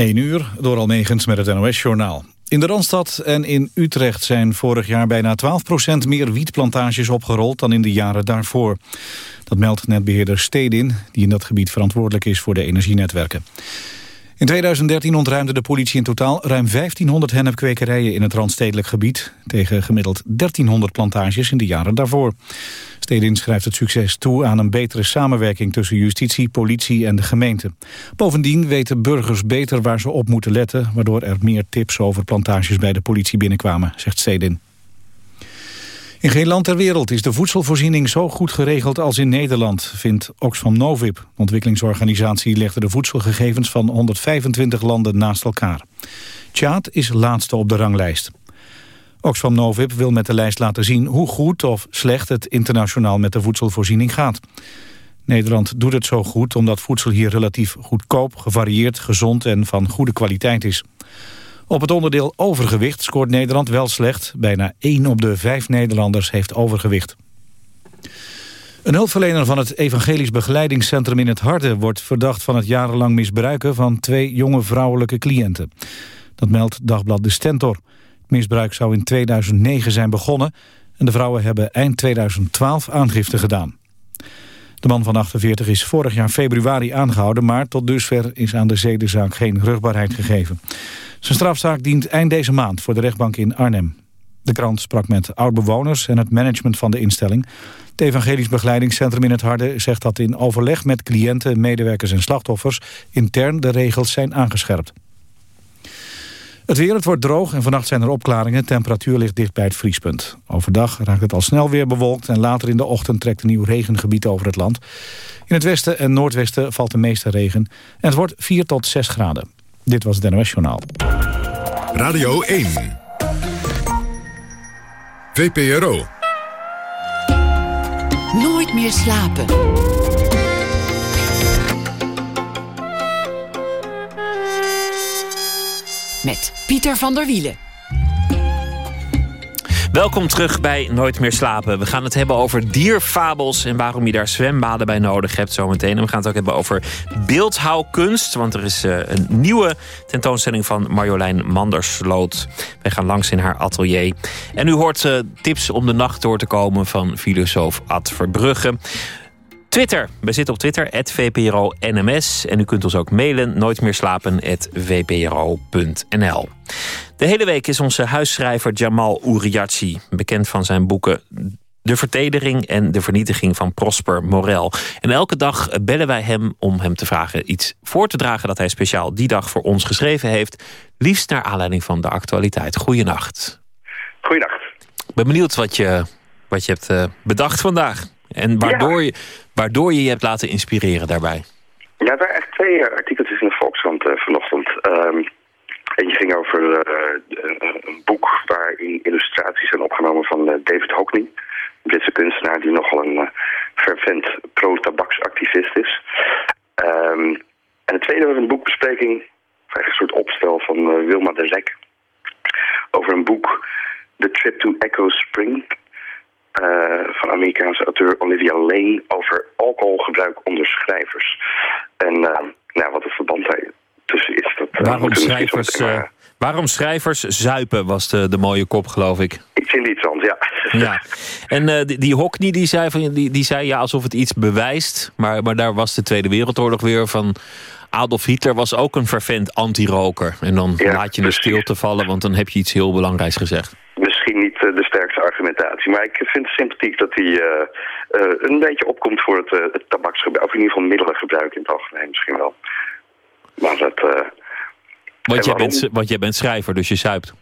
1 uur, door Almegens met het NOS-journaal. In de Randstad en in Utrecht zijn vorig jaar bijna 12% meer wietplantages opgerold dan in de jaren daarvoor. Dat meldt netbeheerder Stedin, die in dat gebied verantwoordelijk is voor de energienetwerken. In 2013 ontruimde de politie in totaal ruim 1500 hennepkwekerijen in het Randstedelijk gebied, tegen gemiddeld 1300 plantages in de jaren daarvoor. Stedin schrijft het succes toe aan een betere samenwerking tussen justitie, politie en de gemeente. Bovendien weten burgers beter waar ze op moeten letten, waardoor er meer tips over plantages bij de politie binnenkwamen, zegt Stedin. In geen land ter wereld is de voedselvoorziening zo goed geregeld als in Nederland, vindt Oxfam Novib. De ontwikkelingsorganisatie legde de voedselgegevens van 125 landen naast elkaar. Tjaad is laatste op de ranglijst. Oxfam Novib wil met de lijst laten zien hoe goed of slecht het internationaal met de voedselvoorziening gaat. Nederland doet het zo goed omdat voedsel hier relatief goedkoop, gevarieerd, gezond en van goede kwaliteit is. Op het onderdeel overgewicht scoort Nederland wel slecht. Bijna 1 op de 5 Nederlanders heeft overgewicht. Een hulpverlener van het Evangelisch Begeleidingscentrum in het Harde... wordt verdacht van het jarenlang misbruiken van twee jonge vrouwelijke cliënten. Dat meldt dagblad De Stentor. Het misbruik zou in 2009 zijn begonnen... en de vrouwen hebben eind 2012 aangifte gedaan. De man van 48 is vorig jaar februari aangehouden... maar tot dusver is aan de zedenzaak geen rugbaarheid gegeven. Zijn strafzaak dient eind deze maand voor de rechtbank in Arnhem. De krant sprak met oud-bewoners en het management van de instelling. Het Evangelisch Begeleidingscentrum in het Harde zegt dat in overleg met cliënten, medewerkers en slachtoffers intern de regels zijn aangescherpt. Het weer, het wordt droog en vannacht zijn er opklaringen. Temperatuur ligt dicht bij het vriespunt. Overdag raakt het al snel weer bewolkt... en later in de ochtend trekt een nieuw regengebied over het land. In het westen en noordwesten valt de meeste regen. En het wordt 4 tot 6 graden. Dit was het NOS Journaal. Radio 1. VPRO. Nooit meer slapen. Met Pieter van der Wielen. Welkom terug bij Nooit meer slapen. We gaan het hebben over dierfabels en waarom je daar zwembaden bij nodig hebt zometeen. En we gaan het ook hebben over beeldhouwkunst. Want er is uh, een nieuwe tentoonstelling van Marjolein Mandersloot. Wij gaan langs in haar atelier. En u hoort uh, tips om de nacht door te komen van filosoof Ad Verbrugge. Twitter. We zitten op Twitter, VPRO-NMS. En u kunt ons ook mailen, nooitmeerslapen.vpro.nl. De hele week is onze huisschrijver Jamal Uriachi... bekend van zijn boeken De Vertedering en De Vernietiging van Prosper Morel. En elke dag bellen wij hem om hem te vragen iets voor te dragen... dat hij speciaal die dag voor ons geschreven heeft. Liefst naar aanleiding van de actualiteit. Goeienacht. Goeienacht. Ik ben benieuwd wat je, wat je hebt eh, bedacht vandaag. En waardoor, je, waardoor je je hebt laten inspireren daarbij. Ja, er waren echt twee uh, artikeltjes in de Volkskrant uh, vanochtend. Um, eentje ging over uh, een boek waarin illustraties zijn opgenomen van David Hockney. Een Britse kunstenaar die nogal een fervent pro-tabaksactivist is. Um, en het tweede was een boekbespreking, een soort opstel van Wilma de Rek. Over een boek, The Trip to Echo Spring. Uh, van Amerikaanse auteur Olivia Lane over alcoholgebruik onder schrijvers. En uh, nou, wat het verband daar tussen is. Dat, uh, waarom, schrijvers, waarom schrijvers zuipen was de, de mooie kop, geloof ik. Iets in die trant, ja. ja. En die, die Hockney die zei, van, die, die zei ja, alsof het iets bewijst. Maar, maar daar was de Tweede Wereldoorlog weer van... Adolf Hitler was ook een vervent anti-roker. En dan ja, laat je de stilte vallen, want dan heb je iets heel belangrijks gezegd misschien niet uh, de sterkste argumentatie. Maar ik vind het sympathiek dat hij uh, uh, een beetje opkomt voor het, het tabaksgebruik. Of in ieder geval middelengebruik in het algemeen misschien wel. Maar dat... want, jij bent, want jij bent schrijver, dus je zuipt.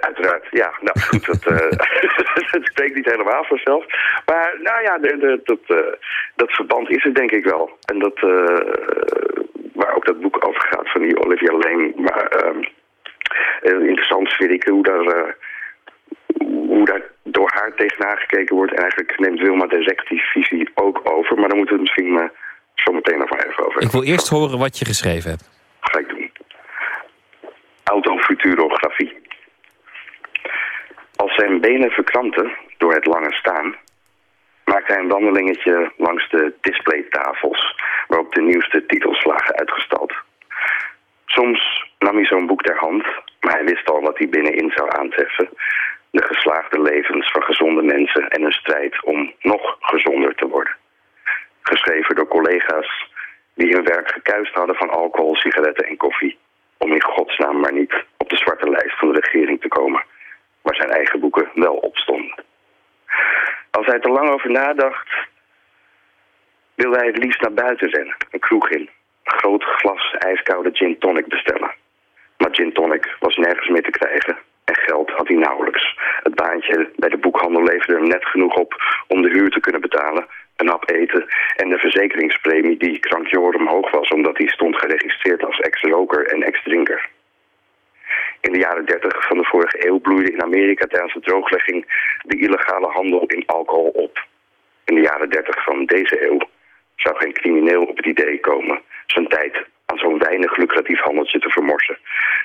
uiteraard, ja. Nou goed, dat, dat spreekt niet helemaal vanzelf. Maar nou ja, de, de, dat, dat verband is er denk ik wel. En dat, waar ook dat boek over gaat van die Olivia Lane. Maar ehm, interessant vind ik hoe daar, uh, hoe daar door haar tegenaan gekeken wordt. En eigenlijk neemt Wilma de die visie ook over. Maar dan moeten we het misschien uh, zo meteen nog even over Ik wil eerst horen wat je geschreven hebt. Ga ik doen. Autofuturografie. Als zijn benen verkrampten door het lange staan... maakte hij een wandelingetje langs de displaytafels... waarop de nieuwste titels lagen uitgestald. Soms nam hij zo'n boek ter hand, maar hij wist al wat hij binnenin zou aantreffen. De geslaagde levens van gezonde mensen en een strijd om nog gezonder te worden. Geschreven door collega's die hun werk gekuist hadden van alcohol, sigaretten en koffie. Om in godsnaam maar niet op de zwarte lijst van de regering te komen, waar zijn eigen boeken wel op stonden. Als hij er lang over nadacht, wilde hij het liefst naar buiten rennen, een kroeg in. Een groot glas ijskoude gin tonic bestellen. Maar gin tonic was nergens meer te krijgen en geld had hij nauwelijks. Het baantje bij de boekhandel leverde hem net genoeg op om de huur te kunnen betalen, een hap eten en de verzekeringspremie die krankjorum hoog was omdat hij stond geregistreerd als ex-roker en ex-drinker. In de jaren 30 van de vorige eeuw bloeide in Amerika tijdens de drooglegging de illegale handel in alcohol op. In de jaren 30 van deze eeuw zou geen crimineel op het idee komen zijn tijd aan zo'n weinig lucratief handeltje te vermorsen.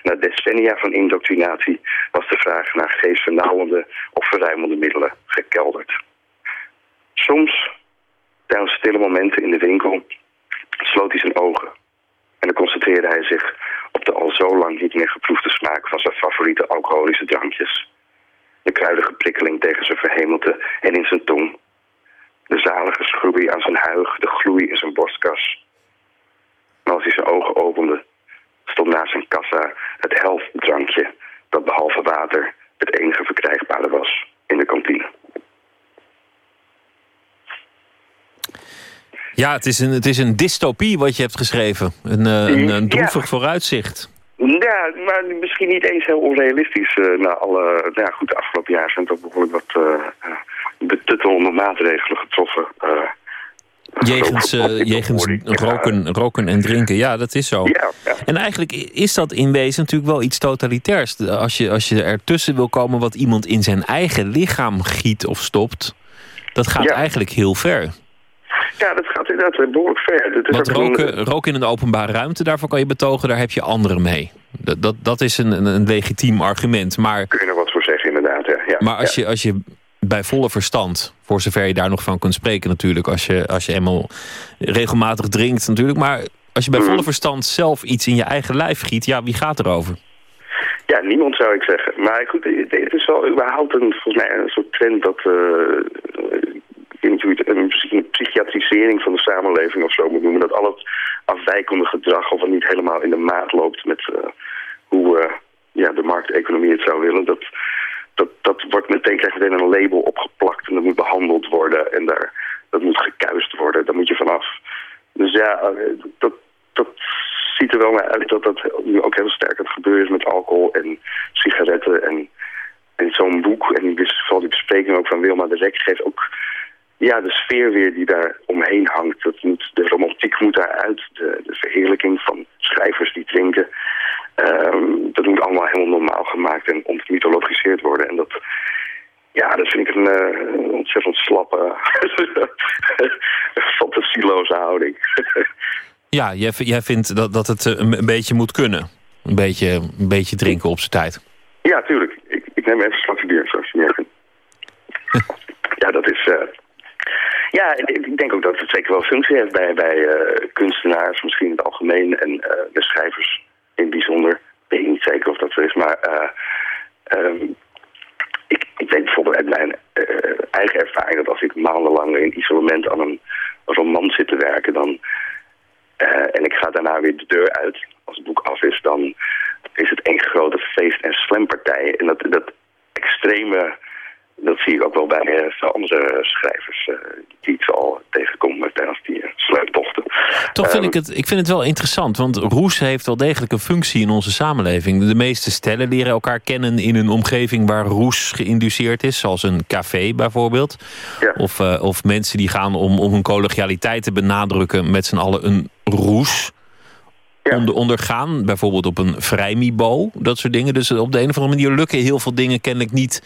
Na decennia van indoctrinatie was de vraag naar geestvernauwende of verruimende middelen gekelderd. Soms, tijdens stille momenten in de winkel, sloot hij zijn ogen en dan concentreerde hij zich op de al zo lang niet meer geproefde smaak van zijn favoriete alcoholische drankjes. De kruidige prikkeling tegen zijn verhemelte en in zijn tong. De zalige schroei aan zijn huig, de gloei in zijn borstkas. Maar als hij zijn ogen opende, stond naast zijn kassa het helftdrankje dat behalve water het enige verkrijgbare was in de kantine. Ja, het is een, het is een dystopie wat je hebt geschreven. Een, uh, een, een droevig ja. vooruitzicht. Ja, maar misschien niet eens heel onrealistisch. Uh, na alle, nou ja, goed, de afgelopen jaar zijn toch behoorlijk wat uh, betuttelende maatregelen getroffen. Jegens, uh, jegens roken, roken en drinken, ja, dat is zo. Ja, ja. En eigenlijk is dat in wezen natuurlijk wel iets totalitairs. Als je, als je ertussen wil komen wat iemand in zijn eigen lichaam giet of stopt... dat gaat Ja. eigenlijk heel ver. Ja, dat gaat inderdaad behoorlijk ver. Dat is Want een- roken, roken in een openbare ruimte, daarvoor kan je betogen... daar heb je anderen mee. Dat, dat, dat is een, een, legitiem argument. Maar, kun je er wat voor zeggen, inderdaad. Ja. Ja. maar als, je, als je bij volle verstand... voor zover je daar nog van kunt spreken natuurlijk... als je, als je eenmaal regelmatig drinkt natuurlijk... maar als je bij Mhm. volle verstand zelf iets in je eigen lijf giet... ja, wie gaat erover? Ja, niemand zou ik zeggen. Maar goed, het is wel überhaupt een, volgens mij een soort trend dat... intuït- een, een psychiatrisering van de samenleving of zo moet noemen. Dat al het afwijkende gedrag of het niet helemaal in de maat loopt met eh, hoe eh, ja, de markteconomie het zou willen. Dat, dat, dat wordt meteen, krijgt meteen een label opgeplakt en dat moet behandeld worden. En daar, dat moet gekuist worden, daar moet je vanaf. Dus ja, eh, dat, dat ziet er wel naar uit dat dat nu ook heel sterk het gebeuren is met alcohol en sigaretten en, en zo'n boek. En bes- vooral die bespreking ook van Wilma de Rek geeft ook ja, de sfeer weer die daar omheen hangt. Dat moet, de romantiek moet daaruit, de, de verheerlijking van schrijvers die drinken. Ehm, dat moet allemaal helemaal normaal gemaakt en ontmythologiseerd worden. En dat, ja, dat vind ik een eh, ontzettend slappe, fantasieloze houding. Ja, jij, jij vindt dat, dat het eh, een, een beetje moet kunnen. Een beetje, een beetje drinken op zijn tijd. Ja, tuurlijk. Ik, ik neem even een slokje bier, zoals je vindt. ja, dat is... eh, ja, ik, denk ook dat het zeker wel functie heeft bij, bij eh, kunstenaars, misschien in het algemeen, en eh, de schrijvers in het bijzonder. Weet ik niet zeker of dat zo is, maar eh, ehm, ik, ik weet bijvoorbeeld uit mijn eigen ervaring dat als ik maandenlang in isolement aan een roman zit te werken, dan en ik ga daarna weer de deur uit. Als het boek af is, dan is het één grote feest- en slampartij. En dat, dat extreme, dat zie ik ook wel bij eh, andere schrijvers eh, die ik al tegenkom tijdens die uh, sluiptochten. Toch vind Ehm, ik het, ik vind het wel interessant, want roes heeft wel degelijk een functie in onze samenleving. De meeste stellen leren elkaar kennen in een omgeving waar roes geïnduceerd is, zoals een café bijvoorbeeld. Ja. Of, eh, of mensen die gaan om, om hun collegialiteit te benadrukken met z'n allen een roes Ja. onder, ondergaan. Bijvoorbeeld op een vrijmibo, dat soort dingen. Dus op de een of andere manier lukken heel veel dingen kennelijk niet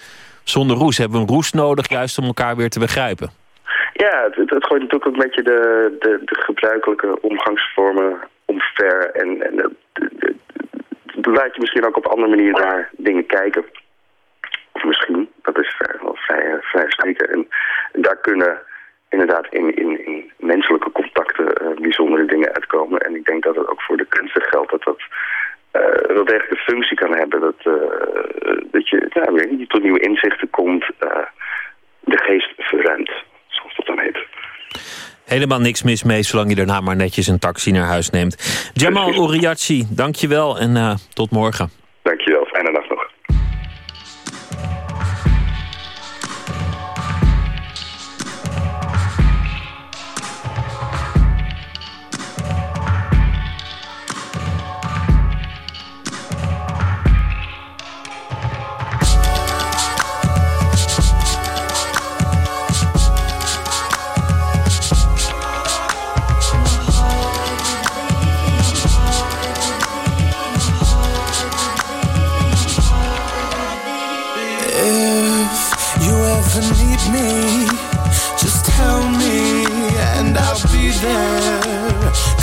zonder roes. Hebben we een roes nodig juist om elkaar weer te begrijpen. Ja, het, het, gooit natuurlijk ook een beetje de, de, de gebruikelijke omgangsvormen omver. En, en de- laat je misschien ook op andere manier naar dingen kijken. Of misschien, dat is wel vrij, vrij en daar kunnen inderdaad in, in, in menselijke contacten eh, bijzondere dingen uitkomen. En ik denk dat het ook voor de kunsten geldt dat dat degelijk een functie kan hebben. Dat, dat je nou, weer tot nieuwe inzichten komt, de geest verruimt, zoals dat dan heet. Helemaal niks mis mee, zolang je daarna maar netjes een taxi naar huis neemt. Jamal Uriachi, dankjewel en tot morgen.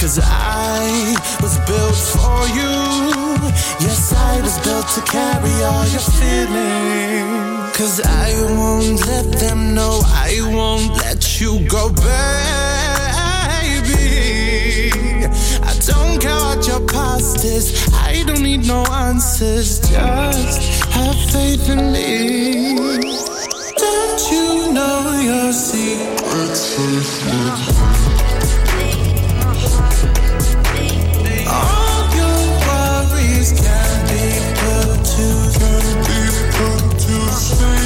Cause I was built for you. Yes, I was built to carry all your feelings. Cause I won't let them know, I won't let you go, baby. I don't care what your past is, I don't need no answers. Just have faith in me. Don't you know your secrets? Can be put to put to sleep.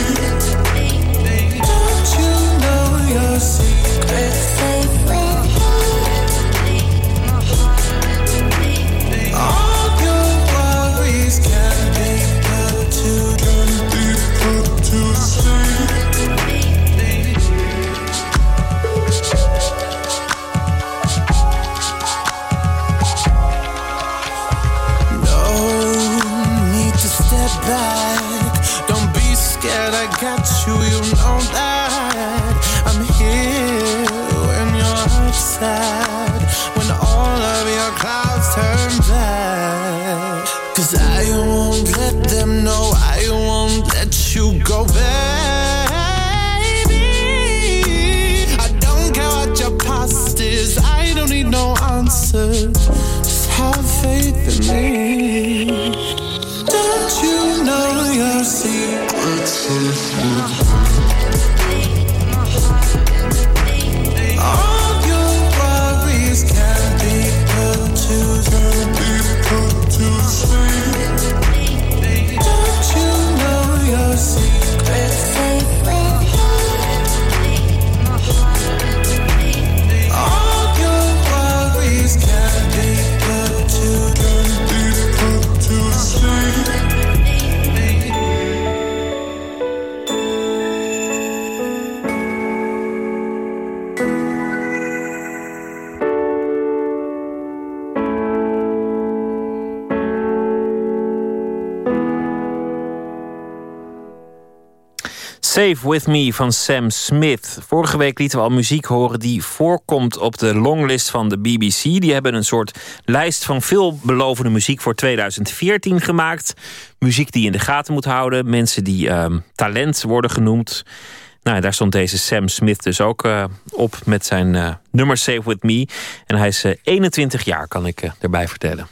Save With Me van Sam Smith. Vorige week lieten we al muziek horen die voorkomt op de longlist van de BBC. Die hebben een soort lijst van veelbelovende muziek voor 2014 gemaakt. Muziek die je in de gaten moet houden. Mensen die ehm, talent worden genoemd. Nou, daar stond deze Sam Smith dus ook uh, op met zijn uh, nummer Save With Me. En hij is uh, 21 jaar, kan ik erbij vertellen.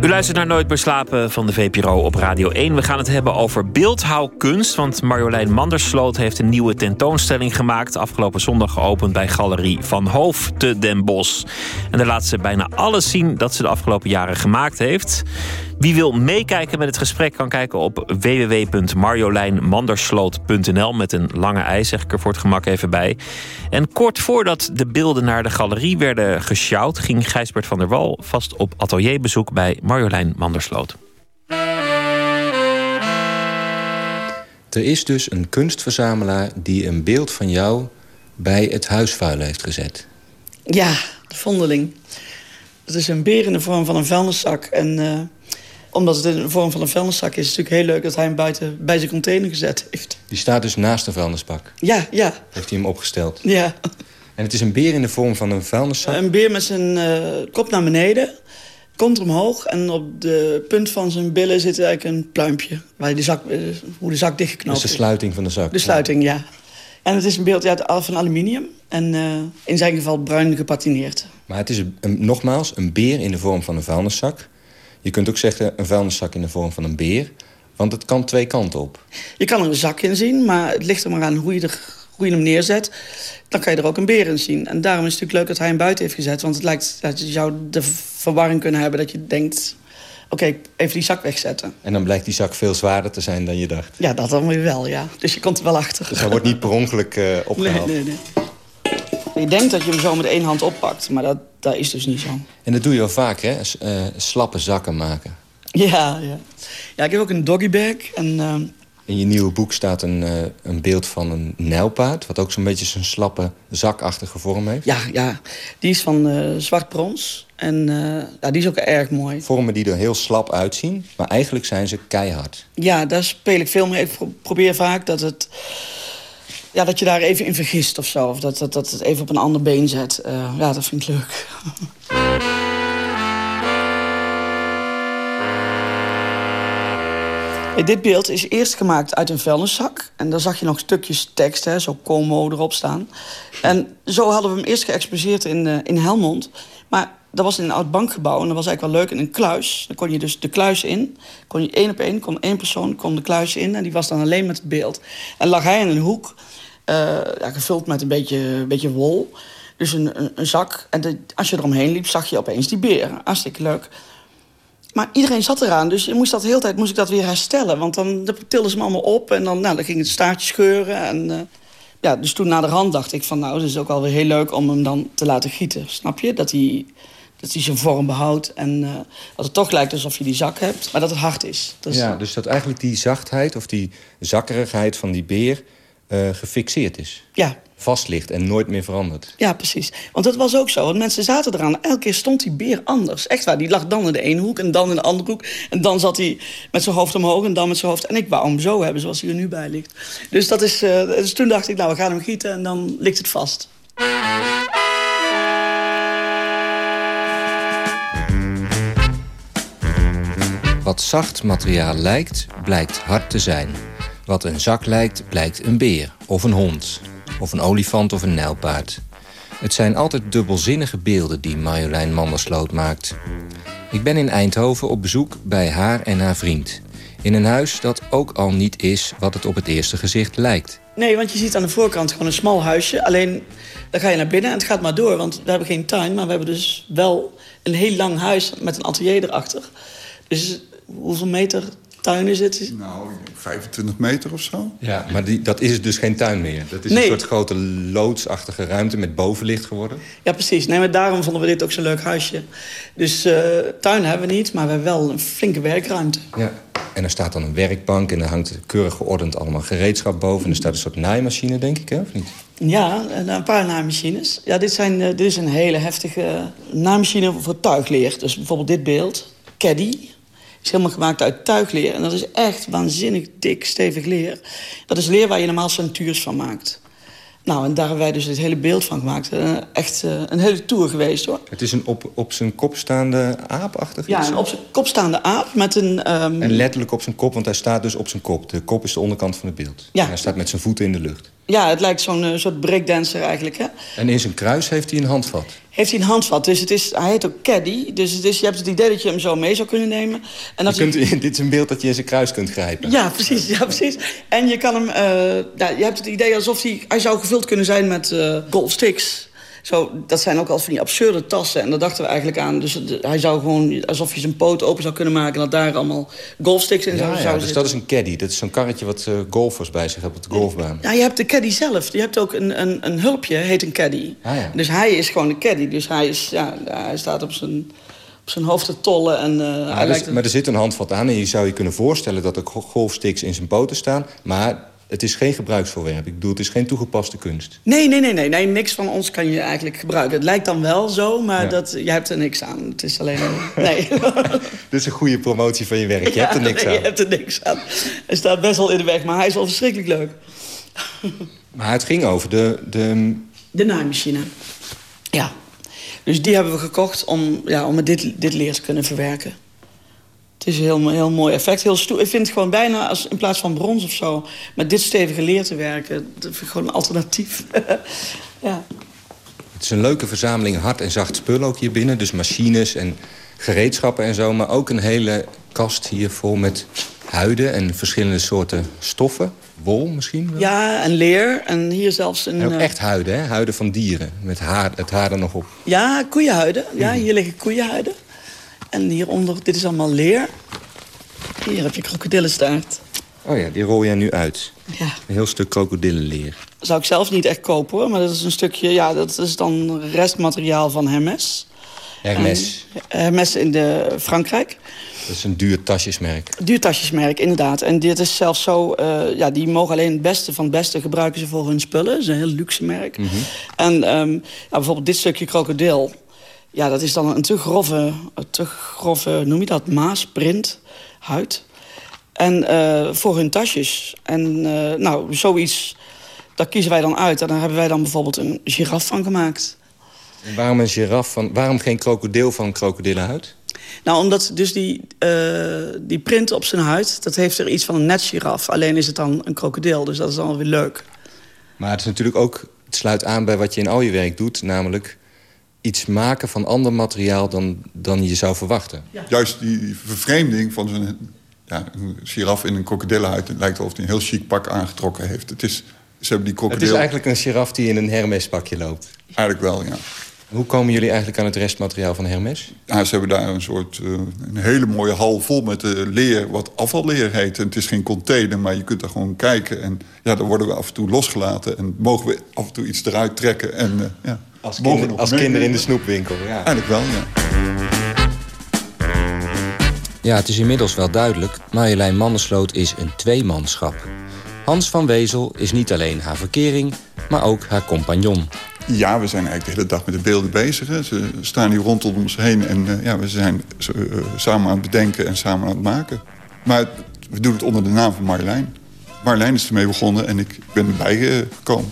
U luistert naar Nooit meer slapen van de VPRO op Radio 1. We gaan het hebben over beeldhouwkunst. Want Marjolein Mandersloot heeft een nieuwe tentoonstelling gemaakt. Afgelopen zondag geopend bij Galerie Van Hoof te Den Bosch. En daar laat ze bijna alles zien dat ze de afgelopen jaren gemaakt heeft. Wie wil meekijken met het gesprek kan kijken op www.marjolijnmandersloot.nl met een lange ei, zeg ik er voor het gemak even bij. En kort voordat de beelden naar de galerie werden gesjouwd, ging Gijsbert van der Wal vast op atelierbezoek bij Marjolein Mandersloot. Er is dus een kunstverzamelaar die een beeld van jou bij het huisvuilen heeft gezet. Ja, de vondeling. Het is een beer in de vorm van een vuilniszak. En uh, omdat het in de vorm van een vuilniszak is... is het natuurlijk heel leuk dat hij hem buiten bij zijn container gezet heeft. Die staat dus naast de vuilnisbak? Ja, ja. Heeft hij hem opgesteld? Ja. En het is een beer in de vorm van een vuilniszak? Een beer met zijn uh, kop naar beneden, komt omhoog... en op de punt van zijn billen zit eigenlijk een pluimpje... Waar die zak, hoe de zak dichtgeknoopt is. de sluiting van de zak? De sluiting, ja. En het is een beeld ja, van aluminium. En uh, in zijn geval bruin gepatineerd. Maar het is een, nogmaals een beer in de vorm van een vuilniszak. Je kunt ook zeggen een vuilniszak in de vorm van een beer. Want het kan twee kanten op. Je kan er een zak in zien, maar het ligt er maar aan hoe je, er, hoe je hem neerzet. Dan kan je er ook een beer in zien. En daarom is het natuurlijk leuk dat hij hem buiten heeft gezet. Want het lijkt dat je zou de verwarring kunnen hebben dat je denkt... oké, even die zak wegzetten. En dan blijkt die zak veel zwaarder te zijn dan je dacht. Ja, dat dan weer wel, ja. Dus je komt er wel achter. Dus hij wordt niet per ongeluk uh, opgehaald? Nee, nee, nee. Je denkt dat je hem zo met één hand oppakt, maar dat, dat is dus niet zo. En dat doe je wel vaak, hè? Uh, slappe zakken maken. Ja, ja. Ja, ik heb ook een doggybag. En, uh... In je nieuwe boek staat een, uh, een beeld van een nijlpaard... wat ook zo'n beetje zijn slappe, zakachtige vorm heeft. Ja, ja. die is van uh, zwart brons. En ja, die is ook erg mooi. Vormen die er heel slap uitzien, maar eigenlijk zijn ze keihard. Ja, daar speel ik veel mee. Ik probeer vaak dat het ja, dat je daar even in vergist of zo. Of dat, dat, dat het even op een ander been zet. Uh, ja, dat vind ik leuk. dit beeld is eerst gemaakt uit een vuilniszak. En daar zag je nog stukjes tekst, hè, zo Como erop staan. En zo hadden we hem eerst geëxposeerd in, uh, in Helmond. Maar dat was in een oud bankgebouw en dat was eigenlijk wel leuk. In een kluis, dan kon je dus de kluis in. Kon je één op één, kon één persoon kon de kluis in. En die was dan alleen met het beeld. En lag hij in een hoek ja, gevuld met een beetje, een beetje wol. Dus een, een, een zak. En de, als je eromheen liep, zag je opeens die beren. Hartstikke leuk. Maar iedereen zat eraan, dus je moest dat de hele tijd moest ik dat weer herstellen. Want dan tilden ze me allemaal op en dan, nou, dan ging het staartje scheuren. En, uh, ja, dus toen na de rand dacht ik van... nou, het is ook alweer heel leuk om hem dan te laten gieten. Snap je? Dat hij, dat hij zijn vorm behoudt. En uh, dat het toch lijkt alsof je die zak hebt, maar dat het hard is. Dus, ja, dus dat eigenlijk die zachtheid of die zakkerigheid van die beer uh, gefixeerd is. Ja. Vast ligt en nooit meer verandert. Ja, precies. Want dat was ook zo. Want mensen zaten eraan. Elke keer stond die beer anders. Echt waar. Die lag dan in de ene hoek en dan in de andere hoek. En dan zat hij met zijn hoofd omhoog en dan met zijn hoofd. En ik wou hem zo hebben zoals hij er nu bij ligt. Dus, dat is, uh, dus toen dacht ik, nou, we gaan hem gieten en dan ligt het vast. Wat zacht materiaal lijkt, blijkt hard te zijn. Wat een zak lijkt, blijkt een beer of een hond. Of een olifant of een nijlpaard. Het zijn altijd dubbelzinnige beelden die Marjolein Mandersloot maakt. Ik ben in Eindhoven op bezoek bij haar en haar vriend. In een huis dat ook al niet is wat het op het eerste gezicht lijkt. Nee, want je ziet aan de voorkant gewoon een smal huisje. Alleen, dan ga je naar binnen en het gaat maar door. Want we hebben geen tuin, maar we hebben dus wel een heel lang huis met een atelier erachter. Dus hoeveel meter tuin is het? Nou, 25 meter of zo. Ja, maar die, dat is dus geen tuin meer. Dat is een soort grote loodsachtige ruimte met bovenlicht geworden. Ja, precies. Nee, maar daarom vonden we dit ook zo'n leuk huisje. Dus uh, tuin hebben we niet, maar we hebben wel een flinke werkruimte. Ja. En er staat dan een werkbank en er hangt keurig geordend allemaal gereedschap boven. En er staat een soort naaimachine, denk ik, hè? of niet? Ja, een paar naaimachines. Ja, dit, zijn, uh, dit is een hele heftige naaimachine voor tuigleer. Dus bijvoorbeeld dit beeld, Caddy is helemaal gemaakt uit tuigleer. En dat is echt waanzinnig dik, stevig leer. Dat is leer waar je normaal centuurs van maakt. Nou, en daar hebben wij dus het hele beeld van gemaakt. Uh, echt uh, een hele tour geweest, hoor. Het is een op, op zijn kop staande aapachtig Ja, een op zijn kop staande aap met een... Um... En letterlijk op zijn kop, want hij staat dus op zijn kop. De kop is de onderkant van het beeld. Ja. En hij staat met zijn voeten in de lucht. Ja, het lijkt zo'n uh, soort breakdancer eigenlijk, hè. En in zijn kruis heeft hij een handvat. Heeft hij een handvat. Dus het is, hij heet ook caddy. Dus het is, je hebt het idee dat je hem zo mee zou kunnen nemen. En dat je kunt, hij... Dit is een beeld dat je in zijn kruis kunt grijpen. Ja, precies. Ja, precies. En je kan hem... Uh, ja, je hebt het idee alsof hij... Hij zou gevuld kunnen zijn met uh, golfsticks. Zo, dat zijn ook al van die absurde tassen. En daar dachten we eigenlijk aan. Dus de, hij zou gewoon, alsof je zijn poot open zou kunnen maken... en dat daar allemaal golfsticks in ja, zouden ja, zitten. Dus dat is een caddy. Dat is zo'n karretje wat uh, golfers bij zich hebben op de golfbaan. Ja, je hebt de caddy zelf. Je hebt ook een, een, een hulpje, heet een caddy. Ah, ja. Dus hij is gewoon een caddy. Dus hij, is, ja, hij staat op zijn zijn hoofd te tollen. En, uh, ja, dus, Maar er zit een handvat aan en je zou je kunnen voorstellen... dat er golfsticks in zijn poten staan. Maar het is geen gebruiksvoorwerp. Ik bedoel, het is geen toegepaste kunst. Nee, nee, nee, nee, nee. Niks van ons kan je eigenlijk gebruiken. Het lijkt dan wel zo, maar ja. dat, jij hebt er niks aan. Het is alleen... Nee. Dit is een goede promotie van je werk. Je ja, hebt er niks nee, aan. je hebt er niks aan. Hij staat best wel in de weg, maar hij is wel verschrikkelijk leuk. Maar het ging over de... De, de naaimachine. Ja. Dus die hebben we gekocht om, ja, om dit, dit leer te kunnen verwerken. Het is een heel, heel mooi effect. Heel stoer. Ik vind het gewoon bijna als in plaats van brons of zo... met dit stevige leer te werken. Dat vind ik gewoon een alternatief. ja. Het is een leuke verzameling hard en zacht spul ook hier binnen. Dus machines en gereedschappen en zo. Maar ook een hele kast hier vol met huiden en verschillende soorten stoffen. Wol misschien wel? Ja, en leer. En hier zelfs een... En ook eh, echt huiden, hè? Huiden van dieren. Met haar, het haar er nog op. Ja, koeienhuiden. Ja, Mhm. hier liggen koeienhuiden. En hieronder, dit is allemaal leer. Hier heb je krokodillenstaart. Oh ja, die rol jij nu uit. Ja. Een heel stuk krokodillenleer. Zou ik zelf niet echt kopen hoor, maar dat is een stukje, ja, dat is dan restmateriaal van Hermes. Hermes. En Hermes in de Frankrijk. Dat is een duur tasjesmerk. Duurtasjesmerk, inderdaad. En dit is zelfs zo, eh, ja, die mogen alleen het beste van het beste gebruiken ze voor hun spullen. Dat is een heel luxe merk. En ehm, ja, bijvoorbeeld dit stukje krokodil, ja, dat is dan een te grove, te grove noem je dat, maasprint, huid. En eh, voor hun tasjes. En eh, nou, zoiets, daar kiezen wij dan uit. En daar hebben wij dan bijvoorbeeld een giraf van gemaakt. En waarom een giraf van... Waarom geen krokodil van krokodillenhuid? Nou, omdat dus die, eh, die print op zijn huid... dat heeft er iets van een net giraf. Alleen is het dan een krokodil, dus dat is dan weer leuk. Maar het is natuurlijk ook... Het sluit aan bij wat je in al je werk doet. Namelijk iets maken van ander materiaal dan, dan je zou verwachten. Juist die, vervreemding van zo'n ja, een giraf in een krokodillenhuid... het lijkt wel of hij een heel chic pak aangetrokken heeft. Het is, ze hebben die Het krokodil... is eigenlijk een giraf die in een Hermes-pakje loopt. Eigenlijk wel, ja. Hoe komen jullie eigenlijk aan het restmateriaal van Hermes? ja. Ze hebben daar een soort eh, een hele mooie hal vol met eh, leer... wat afvalleer heet. En het is geen container, maar je kunt daar gewoon kijken. En ja, dan worden we af en toe losgelaten... en mogen we af en toe iets eruit trekken. En, eh, ja, Als, kinder- kinderen in de snoepwinkel, ja. Eigenlijk wel, ja. Ja, het is inmiddels wel duidelijk. Marjolein Mannesloot is een tweemanschap. Hans van Wezel is niet alleen haar verkering, maar ook haar compagnon. Ja, we zijn eigenlijk de hele dag met de beelden bezig. Ze staan hier rondom ons heen en eh, ja, we zijn eh, samen aan het bedenken en samen aan het maken. Maar we doen het onder de naam van Marjolein. Marjolein is ermee begonnen en ik ben erbij eh, gekomen.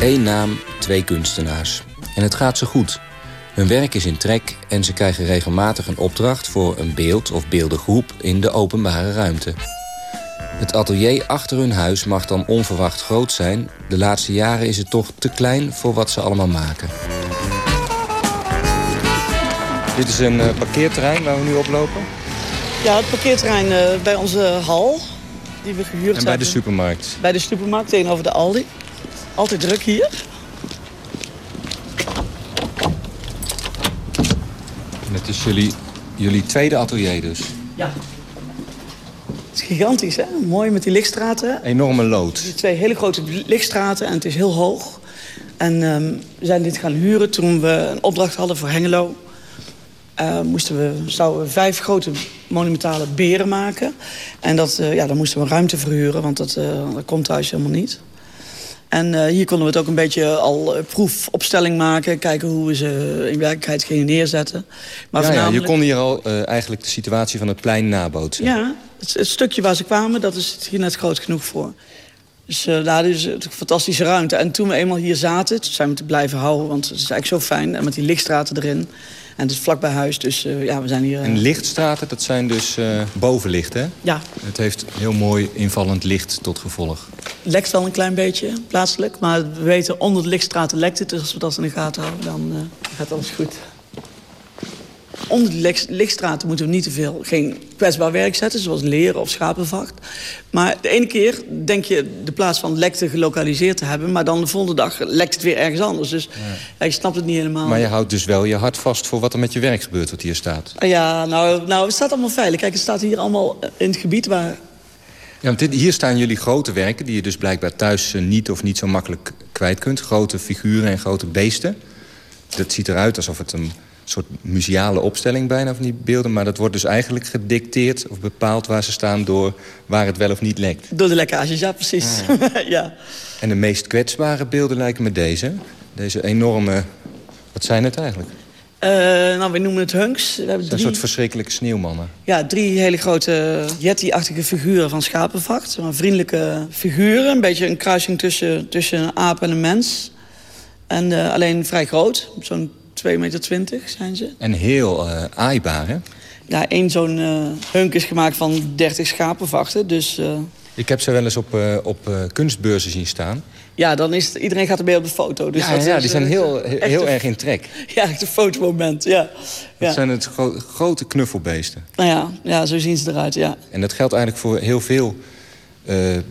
Eén naam, twee kunstenaars. En het gaat ze goed. Hun werk is in trek en ze krijgen regelmatig een opdracht... voor een beeld of beeldengroep in de openbare ruimte. Het atelier achter hun huis mag dan onverwacht groot zijn. De laatste jaren is het toch te klein voor wat ze allemaal maken. Dit is een eh, parkeerterrein waar we nu oplopen. Ja, het parkeerterrein eh, bij onze hal, die we gehuurd En bij de hebben. supermarkt. Bij de supermarkt tegenover de Aldi. Altijd druk hier. En het is jullie, jullie tweede atelier dus. Ja. Het is gigantisch, hè? Mooi met die lichtstraten. Enorme lood. Twee hele grote lichtstraten en het is heel hoog. En ehm, we zijn dit gaan huren toen we een opdracht hadden voor Hengelo. Eh, moesten we, zouden we vijf grote monumentale beren maken. En dat, eh, ja, dan moesten we ruimte verhuren, want dat, eh, dat komt thuis helemaal niet. En eh, hier konden we het ook een beetje al eh, proefopstelling maken. Kijken hoe we ze in werkelijkheid gingen neerzetten. Maar ja, ja, je kon hier al eh, eigenlijk de situatie van het plein nabootsen. ja, het, het stukje waar ze kwamen, dat is hier net groot genoeg voor. Dus daar is het een fantastische ruimte. En toen we eenmaal hier zaten, zijn we te blijven houden. Want het is eigenlijk zo fijn. En met die lichtstraten erin. En het is vlak bij huis, dus uh, ja, we zijn hier... En lichtstraten, dat zijn dus uh, bovenlicht, hè? Ja. Het heeft heel mooi invallend licht tot gevolg. Lekt wel een klein beetje, plaatselijk. Maar we weten, onder de lichtstraten lekt het. Dus als we dat in de gaten houden, dan gaat alles goed. Onder de lichtstraten moeten we niet te veel, geen kwetsbaar werk zetten... zoals leren of schapenvacht. Maar de ene keer denk je de plaats van lekte gelokaliseerd te hebben... maar dan de volgende dag lekt het weer ergens anders. Dus ja. Ja, je snapt het niet helemaal. Maar je houdt dus wel je hart vast voor wat er met je werk gebeurt, wat hier staat. Ja, nou, nou het staat allemaal veilig. Kijk, het staat hier allemaal in het gebied waar... Ja, want dit, hier staan jullie grote werken... die je dus blijkbaar thuis niet of niet zo makkelijk kwijt kunt. Grote figuren en grote beesten. Dat ziet eruit alsof het een soort museale opstelling bijna van die beelden. Maar dat wordt dus eigenlijk gedicteerd of bepaald waar ze staan... door waar het wel of niet lekt. Door de lekkages, ja, precies. Ah. ja. En de meest kwetsbare beelden lijken me deze. Deze enorme... Wat zijn het eigenlijk? Uh, nou, we noemen het hunks. We hebben drie... Een soort verschrikkelijke sneeuwmannen. Ja, drie hele grote Yeti-achtige figuren van schapenvacht. Vriendelijke figuren. Een beetje een kruising tussen, tussen een aap en een mens. En uh, alleen vrij groot. Zo'n 2,20 meter zijn ze. En heel uh, aaibaar, hè? Ja, één zo'n uh, hunk is gemaakt van 30 schapenvachten, dus... Uh... Ik heb ze wel eens op, op kunstbeurzen zien staan. Ja, dan is het, iedereen gaat erbij op de foto. Dus ja, ja die zijn heel, heel erg in trek. Ja, echt een fotomoment, ja. Dat ja. zijn het gro grote knuffelbeesten. Nou ja, ja, zo zien ze eruit, ja. En dat geldt eigenlijk voor heel veel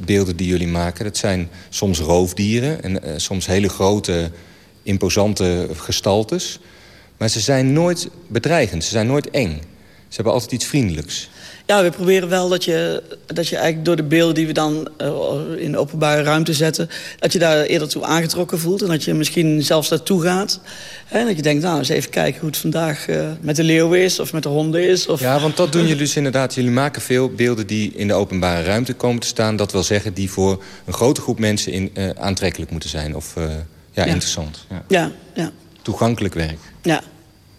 beelden die jullie maken. Dat zijn soms roofdieren en soms hele grote, imposante gestaltes. Maar ze zijn nooit bedreigend, ze zijn nooit eng. Ze hebben altijd iets vriendelijks. Ja, we proberen wel dat je, dat je eigenlijk door de beelden die we dan uh, in de openbare ruimte zetten... dat je daar eerder toe aangetrokken voelt. En dat je misschien zelfs naartoe gaat. En dat je denkt, nou, eens even kijken hoe het vandaag uh, met de leeuw is... of met de honden is. Of... Ja, want dat doen jullie dus inderdaad. Jullie maken veel beelden die in de openbare ruimte komen te staan. Dat wil zeggen, die voor een grote groep mensen in, uh, aantrekkelijk moeten zijn. Of ja, interessant. Ja. ja, ja. Toegankelijk werk. Ja.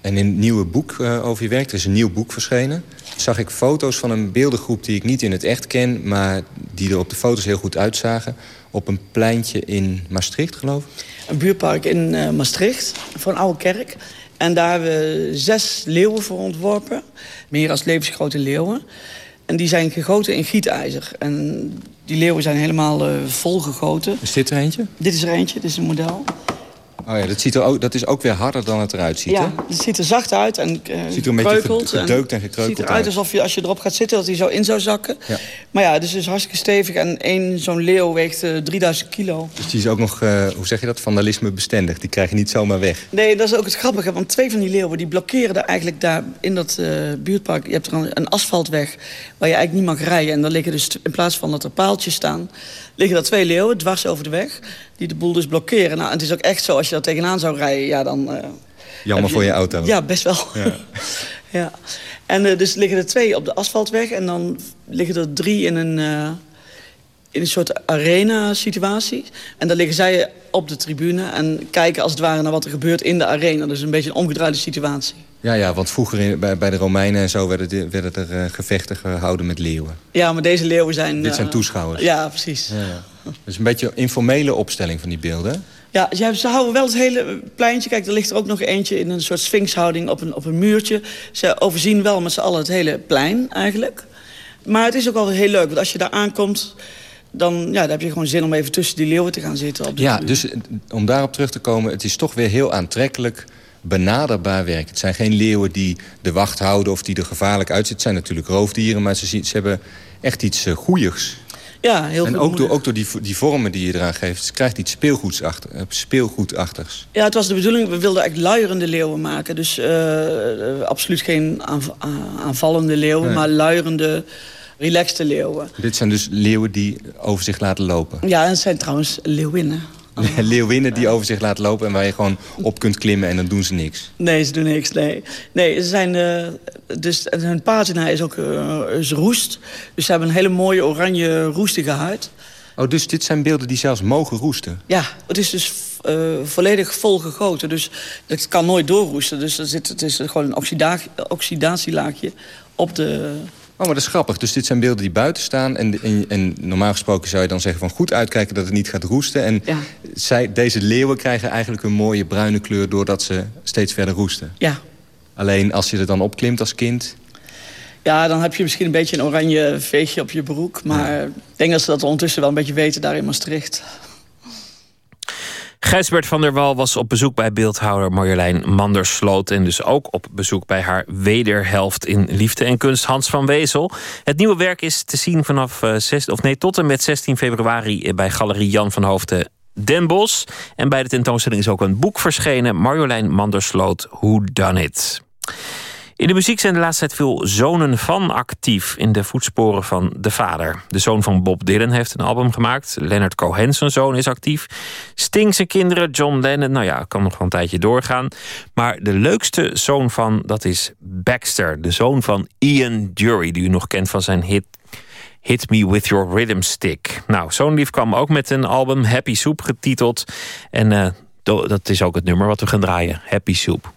En in het nieuwe boek uh, over je werk, er is een nieuw boek verschenen... zag ik foto's van een beeldengroep die ik niet in het echt ken... maar die er op de foto's heel goed uitzagen... op een pleintje in Maastricht, geloof ik? Een buurpark in uh, Maastricht, voor een oude kerk. En daar hebben we zes leeuwen voor ontworpen. Meer als levensgrote leeuwen. En die zijn gegoten in gietijzer. En die leeuwen zijn helemaal uh, volgegoten. Is dit er eentje? Dit is er eentje, dit is een model. Oh ja, dat, ziet er ook, dat is ook weer harder dan het eruit ziet, ja, hè? het ziet er zacht uit en uh, ziet er een beetje gedeukt en gekreukeld Het ziet eruit alsof je als je erop gaat zitten dat hij zo in zou zakken. Ja. Maar ja, het is dus hartstikke stevig en één zo'n leeuw weegt uh, 3000 kilo. Dus die is ook nog, uh, hoe zeg je dat, vandalisme bestendig. Die krijg je niet zomaar weg. Nee, dat is ook het grappige, want twee van die leeuwen die blokkeren er eigenlijk daar in dat buurtpark. Je hebt er een, een asfaltweg waar je eigenlijk niet mag rijden. En dan liggen dus in plaats van dat er paaltjes staan, liggen er twee leeuwen dwars over de weg die de boel dus blokkeren. Nou, het is ook echt zo, als je daar tegenaan zou rijden, ja, dan... Uh, Jammer je, voor je auto. Ja, best wel. Ja. ja. En uh, dus liggen er twee op de asfaltweg en dan liggen er drie in een, uh, in een soort arena-situatie. En dan liggen zij op de tribune en kijken als het ware naar wat er gebeurt in de arena. Dus een beetje een omgedraaide situatie. Ja, ja, want vroeger in, bij, bij de Romeinen en zo werden, werden er uh, gevechten gehouden met leeuwen. Ja, maar deze leeuwen zijn... Dit zijn toeschouwers. Ja, precies. Ja, ja. Dus een beetje een informele opstelling van die beelden. Ja, ze houden wel het hele pleintje. Kijk, er ligt er ook nog eentje in een soort sphinxhouding op een, op een muurtje. Ze overzien wel met z'n allen het hele plein eigenlijk. Maar het is ook wel heel leuk, want als je daar aankomt... dan, ja, dan heb je gewoon zin om even tussen die leeuwen te gaan zitten. Op ja, dus om daarop terug te komen... het is toch weer heel aantrekkelijk benaderbaar werk. Het zijn geen leeuwen die de wacht houden of die er gevaarlijk uitzitten. Het zijn natuurlijk roofdieren, maar ze, ze hebben echt iets uh, goeigs. Ja, heel En ook door, ook door die, die vormen die je eraan geeft, krijgt iets speelgoedachtig, speelgoedachtigs. Ja, het was de bedoeling, we wilden eigenlijk luierende leeuwen maken. Dus uh, absoluut geen aanv aanvallende leeuwen, nee. maar luierende, relaxte leeuwen. Dit zijn dus leeuwen die over zich laten lopen? Ja, en het zijn trouwens leeuwinnen. leeuwinnen die over zich laten lopen... en waar je gewoon op kunt klimmen en dan doen ze niks. Nee, ze doen niks, nee. Nee, ze zijn... Uh, dus hun pagina is ook uh, is roest. Dus ze hebben een hele mooie oranje roestige huid. Oh, dus dit zijn beelden die zelfs mogen roesten? Ja, het is dus uh, volledig vol gegoten. Dus het kan nooit doorroesten. Dus er zit, het is gewoon een oxida oxidatielaagje op de... Oh, maar dat is grappig. Dus dit zijn beelden die buiten staan. En, en, en, normaal gesproken zou je dan zeggen van goed uitkijken dat het niet gaat roesten. En ja. zij, deze leeuwen krijgen eigenlijk een mooie bruine kleur doordat ze steeds verder roesten. Ja. Alleen als je er dan opklimt als kind... Ja, dan heb je misschien een beetje een oranje veegje op je broek. Maar ja. ik denk dat ze dat ondertussen wel een beetje weten daar in Maastricht. Gijsbert van der Wal was op bezoek bij beeldhouder Marjolein Mandersloot... en dus ook op bezoek bij haar wederhelft in Liefde en Kunst, Hans van Wezel. Het nieuwe werk is te zien vanaf uh, 6, of nee, tot en met 16 februari... bij Galerie Jan van Hoofden Den Bosch. En bij de tentoonstelling is ook een boek verschenen... Marjolein Mandersloot, Who Done It? In de muziek zijn de laatste tijd veel zonen van actief in de voetsporen van de vader. De zoon van Bob Dylan heeft een album gemaakt. Leonard Cohen, zijn zoon, is actief. Sting zijn kinderen, John Lennon, nou ja, kan nog wel een tijdje doorgaan. Maar de leukste zoon van, dat is Baxter. De zoon van Ian Dury, die u nog kent van zijn hit Hit Me With Your Rhythm Stick. Nou, zo'n lief kwam ook met een album, Happy Soup, getiteld. En uh, dat is ook het nummer wat we gaan draaien, Happy Soup.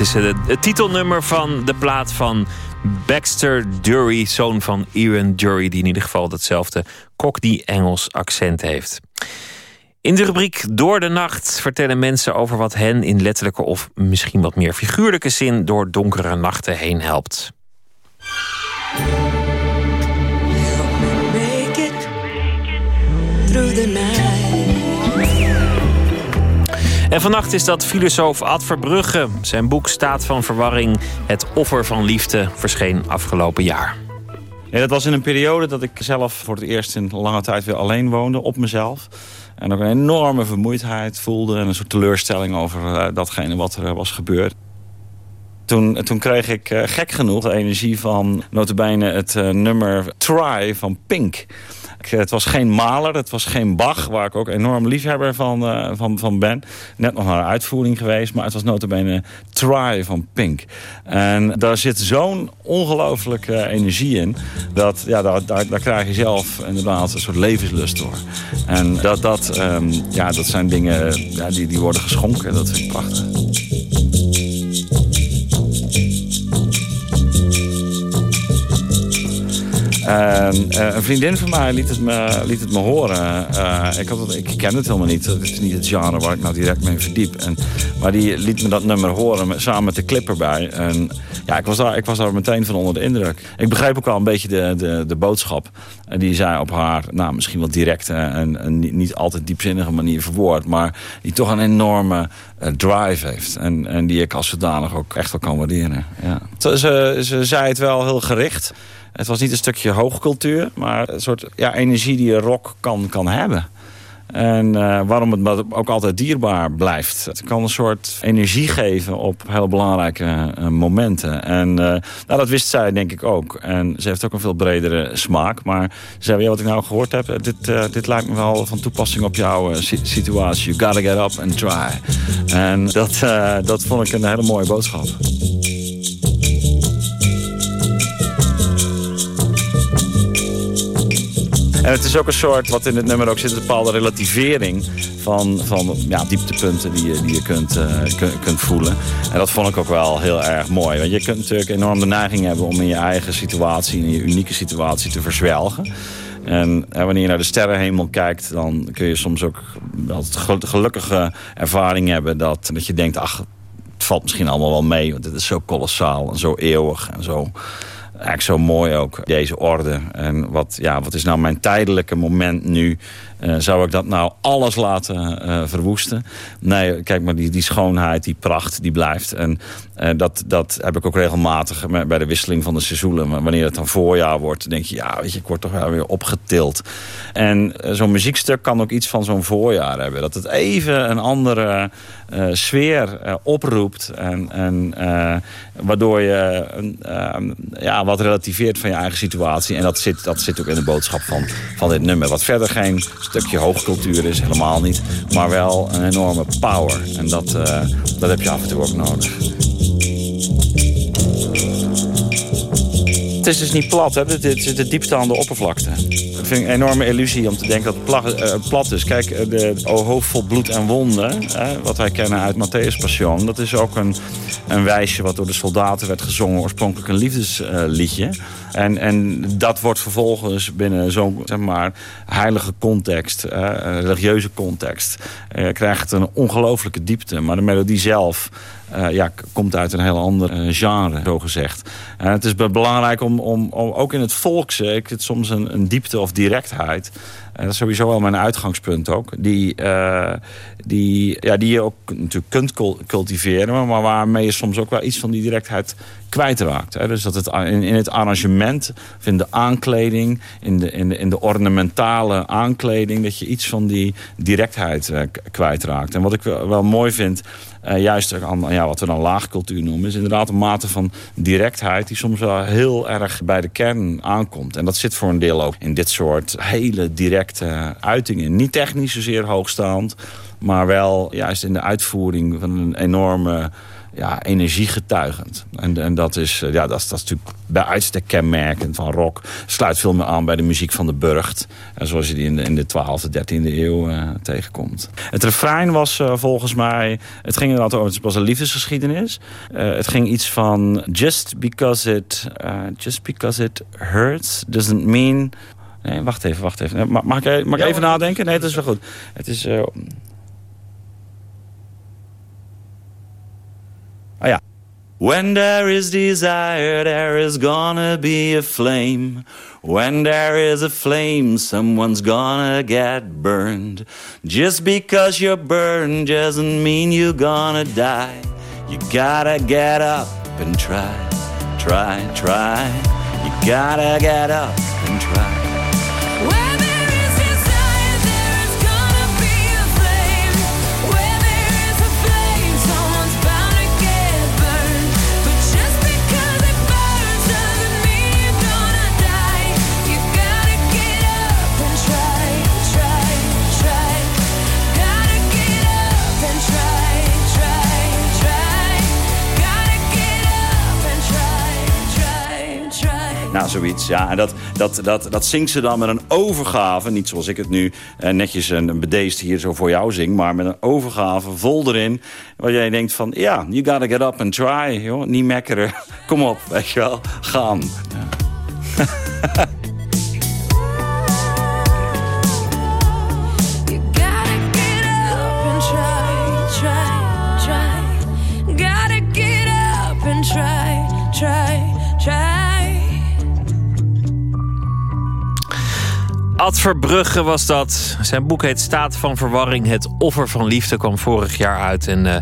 Dat is het, het titelnummer van de plaat van Baxter Dury, zoon van Ian Dury, die in ieder geval hetzelfde Cockney-Engels accent heeft. In de rubriek Door de Nacht vertellen mensen over wat hen in letterlijke of misschien wat meer figuurlijke zin door donkere nachten heen helpt. En vannacht is dat filosoof Ad Verbrugge. Zijn boek Staat van Verwarring, het offer van liefde, verscheen afgelopen jaar. Ja, dat was in een periode dat ik zelf voor het eerst in lange tijd weer alleen woonde, op mezelf. En ook een enorme vermoeidheid voelde en een soort teleurstelling over eh, datgene wat er eh, was gebeurd. Toen, toen kreeg ik eh, gek genoeg de energie van notabene het eh, nummer Try van Pink. Ik, het was geen Maler, het was geen Bach, waar ik ook enorm liefhebber van, eh, van, van ben. Net nog naar een uitvoering geweest, maar het was notabene Try van Pink. En daar zit zo'n ongelooflijke energie in, dat ja, daar, daar, daar krijg je zelf inderdaad een soort levenslust door. En dat, dat, ehm, ja, dat zijn dingen ja, die, die worden geschonken, dat vind ik prachtig. Een vriendin van mij liet het me, liet het me horen. Eh, ik, had het, ik ken het helemaal niet. Het is niet het genre waar ik nou direct mee verdiep. En, maar die liet me dat nummer horen samen met de clip erbij. En ja, ik was, daar, ik was daar meteen van onder de indruk. Ik begreep ook al een beetje de, de, de boodschap. En die zij op haar, nou, misschien wel directe en, en niet, altijd diepzinnige manier verwoord. Maar die toch een enorme eh, drive heeft. En, en die ik als zodanig ook echt wel kan waarderen. Ja. Ze, ze zei het wel heel gericht. Het was niet een stukje hoogcultuur, maar een soort ja, energie die een rock kan, kan hebben. En uh, waarom het ook altijd dierbaar blijft. Het kan een soort energie geven op heel belangrijke uh, momenten. En uh, nou, dat wist zij denk ik ook. En ze heeft ook een veel bredere smaak. Maar ze zei, wat ik nou gehoord heb... dit, dit lijkt me wel van toepassing op jouw situatie. You gotta get up and try. En dat, dat vond ik een hele mooie boodschap. En het is ook een soort, wat in het nummer ook zit, een bepaalde relativering van, van ja, dieptepunten die je, die je kunt, uh, kunt voelen. En dat vond ik ook wel heel erg mooi. Want je kunt natuurlijk enorm de neiging hebben om in je eigen situatie, in je unieke situatie te verzwelgen. En wanneer je naar de sterrenhemel kijkt, dan kun je soms ook wel gelukkige ervaring hebben dat, dat je denkt, ach, het valt misschien allemaal wel mee, want het is zo kolossaal en zo eeuwig en zo eigenlijk zo mooi ook, deze orde. En wat, ja, wat is nou mijn tijdelijke moment nu? Uh, zou ik dat nou alles laten uh, verwoesten? Nee, kijk maar, die, die schoonheid, die pracht, die blijft. En uh, dat, dat heb ik ook regelmatig bij de wisseling van de seizoenen. Maar wanneer het dan voorjaar wordt, denk je... ja, weet je, ik word toch wel weer opgetild. En zo'n muziekstuk kan ook iets van zo'n voorjaar hebben. Dat het even een andere sfeer oproept. En, en waardoor je ja, wat relativeert van je eigen situatie. En dat zit, dat zit ook in de boodschap van, van dit nummer. Wat verder geen stukje hoogcultuur is, helemaal niet. Maar wel een enorme power. En dat, uh, dat heb je af en toe ook nodig. Het is dus niet plat, hè? Dit is de diepte aan de oppervlakte. Ik vind een enorme illusie om te denken dat het plat, uh, plat is. Kijk, eh, de O hoofd vol bloed en wonden, hè, wat wij kennen uit Matthäus Passion... dat is ook een, een wijsje wat door de soldaten werd gezongen. Oorspronkelijk een liefdesliedje. En, en dat wordt vervolgens binnen zo'n zeg maar, heilige context, uh, religieuze context... krijgt een ongelooflijke diepte. Maar de melodie zelf ja, komt uit een heel ander genre, zo gezegd. Het is belangrijk om, om, om ook in het volkse, ik het soms een, een diepte of directheid. Dat is sowieso wel mijn uitgangspunt ook. Die, uh, die, ja, die je ook natuurlijk kunt cultiveren, maar waarmee je soms ook wel iets van die directheid kwijtraakt. Hè. Dus dat het in, in het arrangement, of in de aankleding, in de, in, de, in de ornamentale aankleding, dat je iets van die directheid uh, kwijtraakt. En wat ik wel, mooi vind, uh, juist aan ja, wat we dan laagcultuur noemen... is inderdaad een mate van directheid... die soms wel heel erg bij de kern aankomt. En dat zit voor een deel ook in dit soort hele directe uitingen. Niet technisch zozeer hoogstaand... maar wel juist in de uitvoering van een enorme ja, energiegetuigend. En, en dat, is, eh, ja, dat, is, dat is natuurlijk bij uitstek kenmerkend van rock. Sluit veel meer aan bij de muziek van de Burgt. En zoals je die in de, in de 12e, 13e eeuw tegenkomt. Het refrein was volgens mij... Het ging inderdaad over... Het was een liefdesgeschiedenis. Het ging iets van... Just because it, just because it hurts doesn't mean... Nee, wacht even, wacht even. Mag, mag ik, mag ik even nadenken? Nee, dat is wel goed. Het is... Ah ja. When there is desire, there is gonna be a flame. When there is a flame, someone's gonna get burned. Just because you're burned doesn't mean you're gonna die. You gotta get up and try, try, try. You gotta get up and try. Nou, zoiets. Ja, en dat, dat, dat, dat zingt ze dan met een overgave. Niet zoals ik het nu eh, netjes een bedeesd hier zo voor jou zing. Maar met een overgave vol erin. Waar jij denkt van, ja, you gotta get up and try. Joh. Niet mekkeren. Kom op, weet je wel. Gaan. Ja. Ad Verbrugge was dat. Zijn boek heet Staat van Verwarring. Het offer van liefde kwam vorig jaar uit. En uh,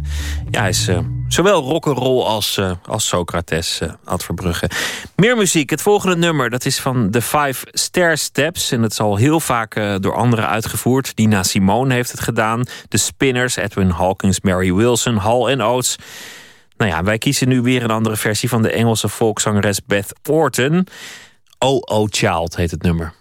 ja, hij is uh, Zowel rock'n'roll als, uh, als Socrates, Ad Verbrugge. Meer muziek. Het volgende nummer dat is van The Five Stair Steps. En het is al heel vaak door anderen uitgevoerd. Nina Simone heeft het gedaan. De Spinners, Edwin Hawkins, Mary Wilson, Hall and Oates. Nou ja, wij kiezen nu weer een andere versie van de Engelse volkszangeres Beth Orton. Oh Oh Child heet het nummer.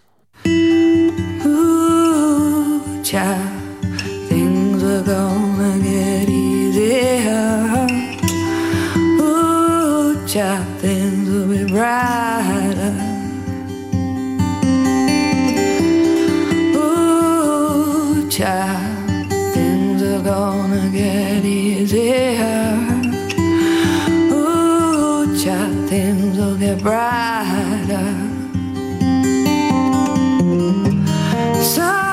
Child, things are gonna get easier. Ooh, child, things will be brighter. Ooh, child, things are gonna get easier. Ooh, child, things will get brighter. Someday,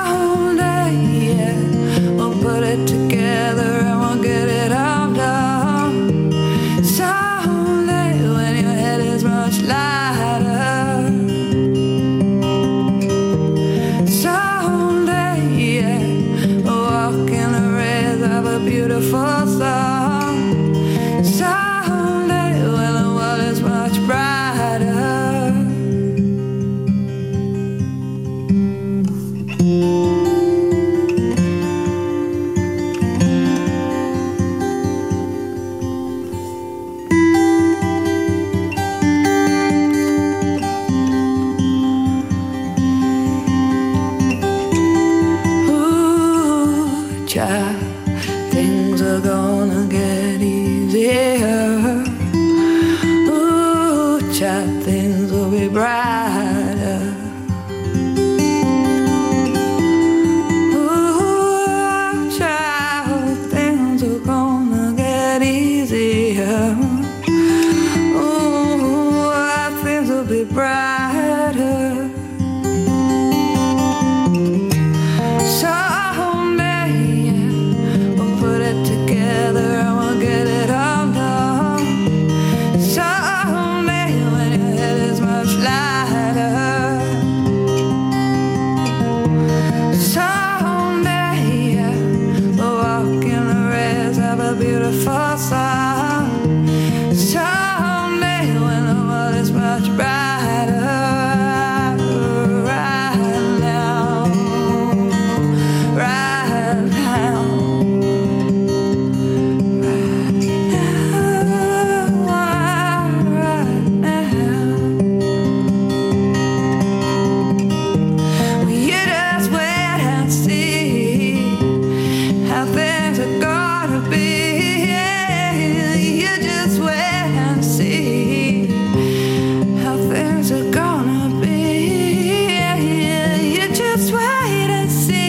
See.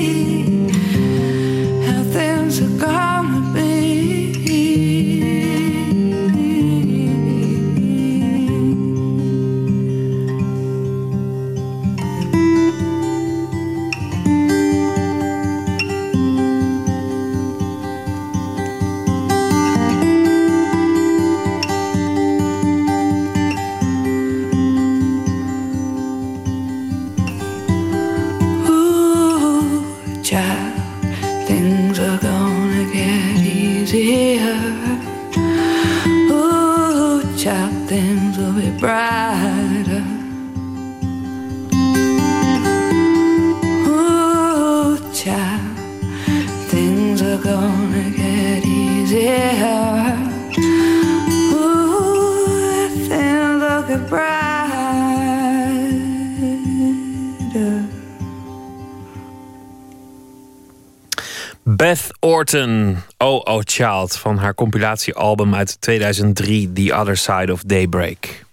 Oh Oh Child... van haar compilatiealbum uit 2003, The Other Side of Daybreak.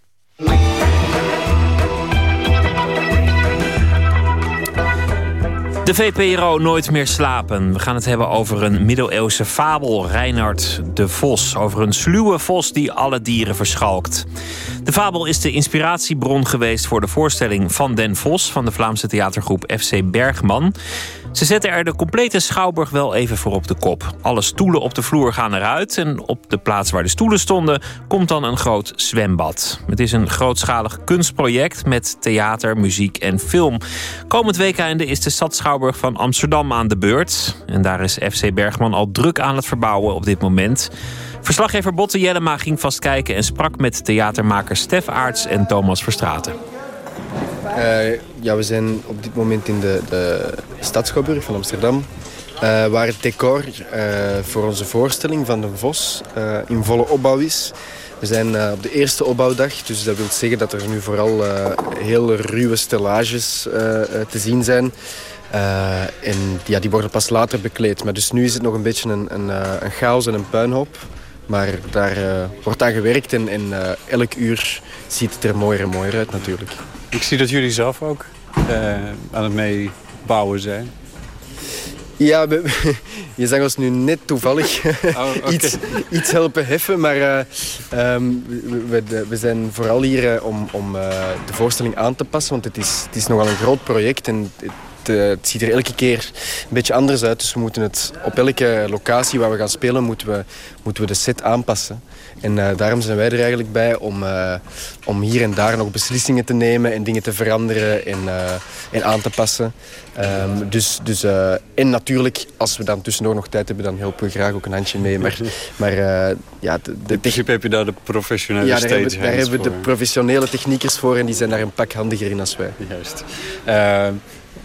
De VPRO Nooit meer slapen. We gaan het hebben over een middeleeuwse fabel. Reinhard de Vos. Over een sluwe vos die alle dieren verschalkt. De fabel is de inspiratiebron geweest voor de voorstelling Van den Vos... van de Vlaamse theatergroep FC Bergman. Ze zetten er de complete schouwburg wel even voor op de kop. Alle stoelen op de vloer gaan eruit... en op de plaats waar de stoelen stonden komt dan een groot zwembad. Het is een grootschalig kunstproject met theater, muziek en film. Komend weekende is de stad Schouwburg van Amsterdam aan de beurt. En daar is FC Bergman al druk aan het verbouwen op dit moment. Verslaggever Botte Jellema ging vast kijken en sprak met theatermakers Stef Aarts en Thomas Verstraten. Uh, ja, we zijn op dit moment in de, de van Amsterdam. Uh, waar het decor uh, voor onze voorstelling van de Vos in volle opbouw is. We zijn op de eerste opbouwdag, dus dat wil zeggen dat er nu vooral heel ruwe stellages te zien zijn. en ja, die worden pas later bekleed. Maar dus nu is het nog een beetje een, een, een chaos en een puinhoop. Maar daar wordt aan gewerkt en, en elk uur ziet het er mooier en mooier uit natuurlijk. Ik zie dat jullie zelf ook uh, aan het meebouwen zijn. Ja, we, je zag ons nu net toevallig oh, okay. iets, iets helpen heffen. Maar um, we, we, zijn vooral hier om, om de voorstelling aan te passen. Want het is, het is nogal een groot project. En het, het, ziet er elke keer een beetje anders uit. Dus we moeten het op elke locatie waar we gaan spelen, moeten we, moeten we de set aanpassen. En uh, daarom zijn wij er eigenlijk bij om, uh, om hier en daar nog beslissingen te nemen en dingen te veranderen en, uh, en aan te passen. Um, dus, dus, en natuurlijk, als we dan tussendoor nog tijd hebben, dan helpen we graag ook een handje mee. Maar, maar ja, de, de In principe heb je daar de professionele ja, daar hebben, daar hebben we de professionele techniekers voor en die zijn daar een pak handiger in als wij. Juist.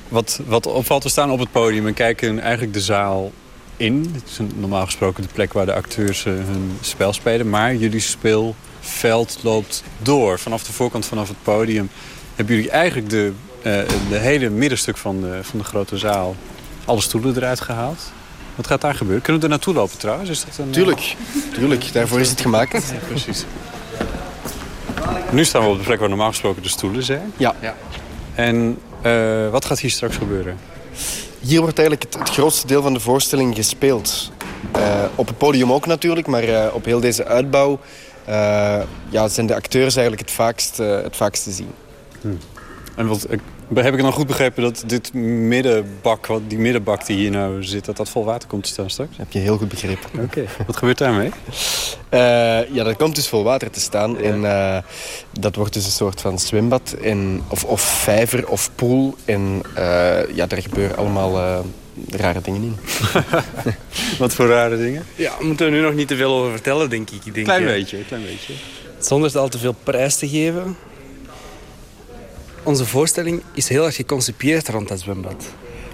Wat, wat opvalt, we staan op het podium en kijken eigenlijk de zaal in. Het is normaal gesproken de plek waar de acteurs uh, hun spel spelen. Maar jullie speelveld loopt door. Vanaf de voorkant, vanaf het podium... hebben jullie eigenlijk de, uh, de hele middenstuk van de, van de grote zaal... alle stoelen eruit gehaald. Wat gaat daar gebeuren? Kunnen we er naartoe lopen trouwens? Is dat een, tuurlijk, tuurlijk. Daarvoor is het gemaakt. Ja, precies. Nu staan we op de plek waar normaal gesproken de stoelen zijn. Ja. ja. En uh, wat gaat hier straks gebeuren? Hier wordt eigenlijk het, het grootste deel van de voorstelling gespeeld. Uh, op het podium ook natuurlijk, maar uh, op heel deze uitbouw ja, zijn de acteurs eigenlijk het vaakst, het vaakst te zien. Hmm. En wat, heb ik dan goed begrepen dat dit middenbak, wat, die middenbak die hier nou zit, dat dat vol water komt te staan straks? heb je heel goed begrepen. Oké. Okay. Wat gebeurt daarmee? Uh, ja, dat komt dus vol water te staan. Ja. En uh, dat wordt dus een soort van zwembad. En, of, of vijver of pool. En uh, ja, daar gebeuren allemaal rare dingen in. Wat voor rare dingen? Ja, daar moeten we nu nog niet te veel over vertellen, denk ik. ik denk, klein beetje, klein beetje. Zonder het al te veel prijs te geven onze voorstelling is heel erg geconcipieerd rond dat zwembad.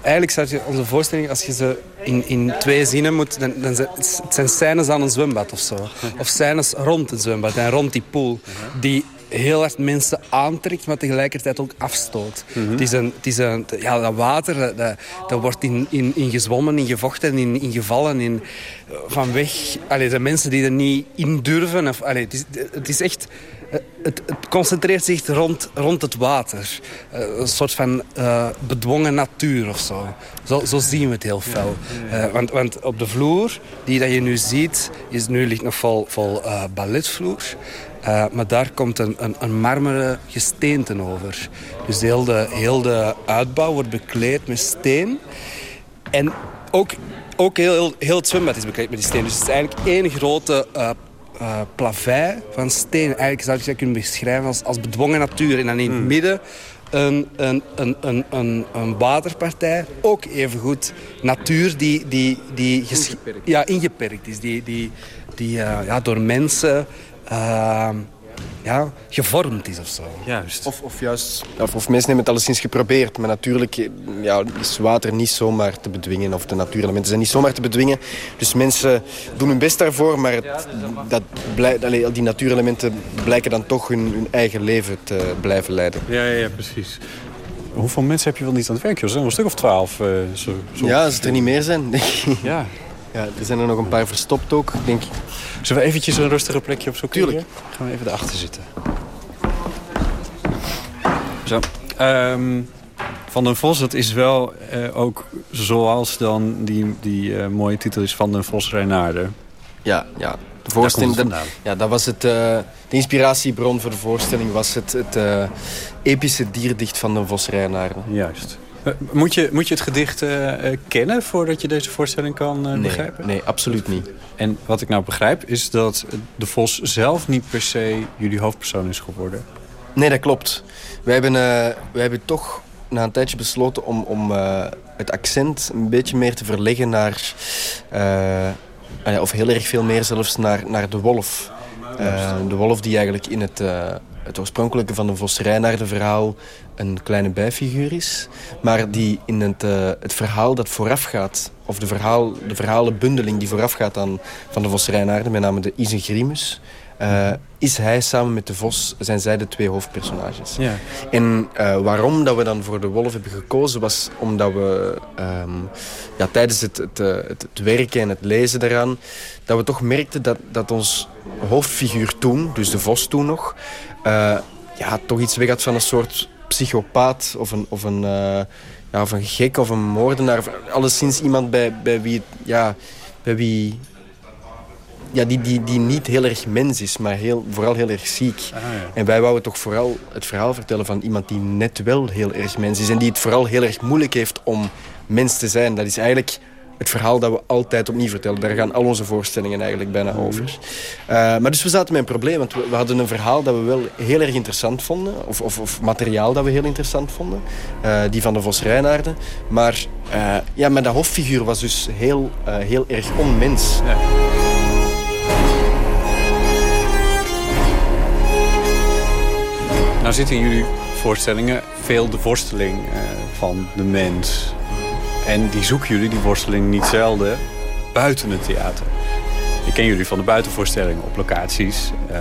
Eigenlijk zou je onze voorstelling, als je ze in, in twee zinnen moet... Dan, dan zijn, het zijn scènes aan een zwembad of zo. Of scènes rond het zwembad en rond die pool. Die heel erg mensen aantrekt, maar tegelijkertijd ook afstoot. Het is een, het is een, ja, dat water, dat, dat wordt in, in, in gezwommen, in gevochten, in, in gevallen, in, van weg. Allee, de mensen die er niet in durven. Of, allee, het is echt het, concentreert zich rond, rond het water. Uh, een soort van uh, bedwongen natuur of zo. zo. Zien we het heel fel. Uh, want, want op de vloer, die dat je nu ziet, is nu ligt nog vol, vol balletvloer. maar daar komt een, een, een marmeren gesteente over. Dus heel de, heel de uitbouw wordt bekleed met steen. En ook ook heel, heel, heel, het zwembad is bekleed met die steen. Dus het is eigenlijk één grote uh, uh, plavei van steen. Eigenlijk zou ik dat kunnen beschrijven als, als bedwongen natuur. En dan in het Hmm. midden een, een, een, een, een, een waterpartij. Ook evengoed natuur die... die, die Ingeperkt. Ja, ingeperkt is. Die, die, die uh, ja, door mensen... Uh, ja, gevormd is of zo. Juist. Of, of juist, of, of mensen hebben het alleszins geprobeerd. Maar natuurlijk ja, is water niet zomaar te bedwingen. Of de natuurelementen zijn niet zomaar te bedwingen. Dus mensen doen hun best daarvoor. Maar het, dat blij, allee, die natuurelementen blijken dan toch hun, hun, eigen leven te blijven leiden. Ja, ja, ja, precies. Hoeveel mensen heb je wel niet aan het werk? Er zijn een stuk of twaalf. Uh, zo, zo. Ja, als het er niet meer zijn. ja. Ja, er zijn er nog een paar verstopt ook, denk ik. Zullen we eventjes een rustige plekje opzoeken? Tuurlijk. Hier? Gaan we even erachter zitten. Zo. Um, van den Vos, dat is wel uh, ook zoals dan die, die uh, mooie titel is Van den Vos Reinaarde. Ja, ja. De voorstelling, dat, ja, dat was het, uh, de inspiratiebron voor de voorstelling was het, het epische dierdicht van den Vos Reinaarde. Juist. Moet je, moet je het gedicht uh, kennen voordat je deze voorstelling kan uh, nee, begrijpen? Nee, absoluut niet. En wat ik nou begrijp is dat de Vos zelf niet per se jullie hoofdpersoon is geworden. Nee, dat klopt. Wij hebben, uh, wij hebben toch na een tijdje besloten om, om het accent een beetje meer te verleggen naar ah of heel erg veel meer zelfs, naar, naar de wolf. De wolf die eigenlijk in het, het oorspronkelijke van de Vos Reinaarden verhaal een kleine bijfiguur is. Maar die in het, uh, het verhaal dat voorafgaat, of de, verhaal, de verhalenbundeling die voorafgaat aan van de Vos Reinaarden, met name de Isengrimus, uh, is hij samen met de vos, zijn zij de twee hoofdpersonages. Ja. En uh, waarom dat we dan voor de wolf hebben gekozen was omdat we um, ja, tijdens het, het, het, het, werken en het lezen daaraan, dat we toch merkten dat, dat ons hoofdfiguur toen, dus de vos toen nog, uh, ja, toch iets weg had van een soort psychopaat of een, of een, ja, of een gek of een moordenaar. Alleszins iemand bij, bij wie, ja, bij wie ja, die, die, die niet heel erg mens is, maar heel, vooral heel erg ziek. Ah, ja. En wij wouden toch vooral het verhaal vertellen van iemand die net wel heel erg mens is. En die het vooral heel erg moeilijk heeft om mens te zijn. Dat is eigenlijk het verhaal dat we altijd opnieuw vertellen. Daar gaan al onze voorstellingen eigenlijk bijna over. Uh, maar dus we zaten met een probleem, want we, we, hadden een verhaal dat we wel heel erg interessant vonden. Of, of, of materiaal dat we heel interessant vonden. Uh, die van de Vos Reinaarden. Maar, uh, ja, maar dat hoofdfiguur was dus heel, heel erg onmens. Ja. Nou zit in jullie voorstellingen veel de worsteling uh, van de mens. En die zoeken jullie, die worsteling, niet zelden buiten het theater. Ik ken jullie van de buitenvoorstellingen op locaties. Uh,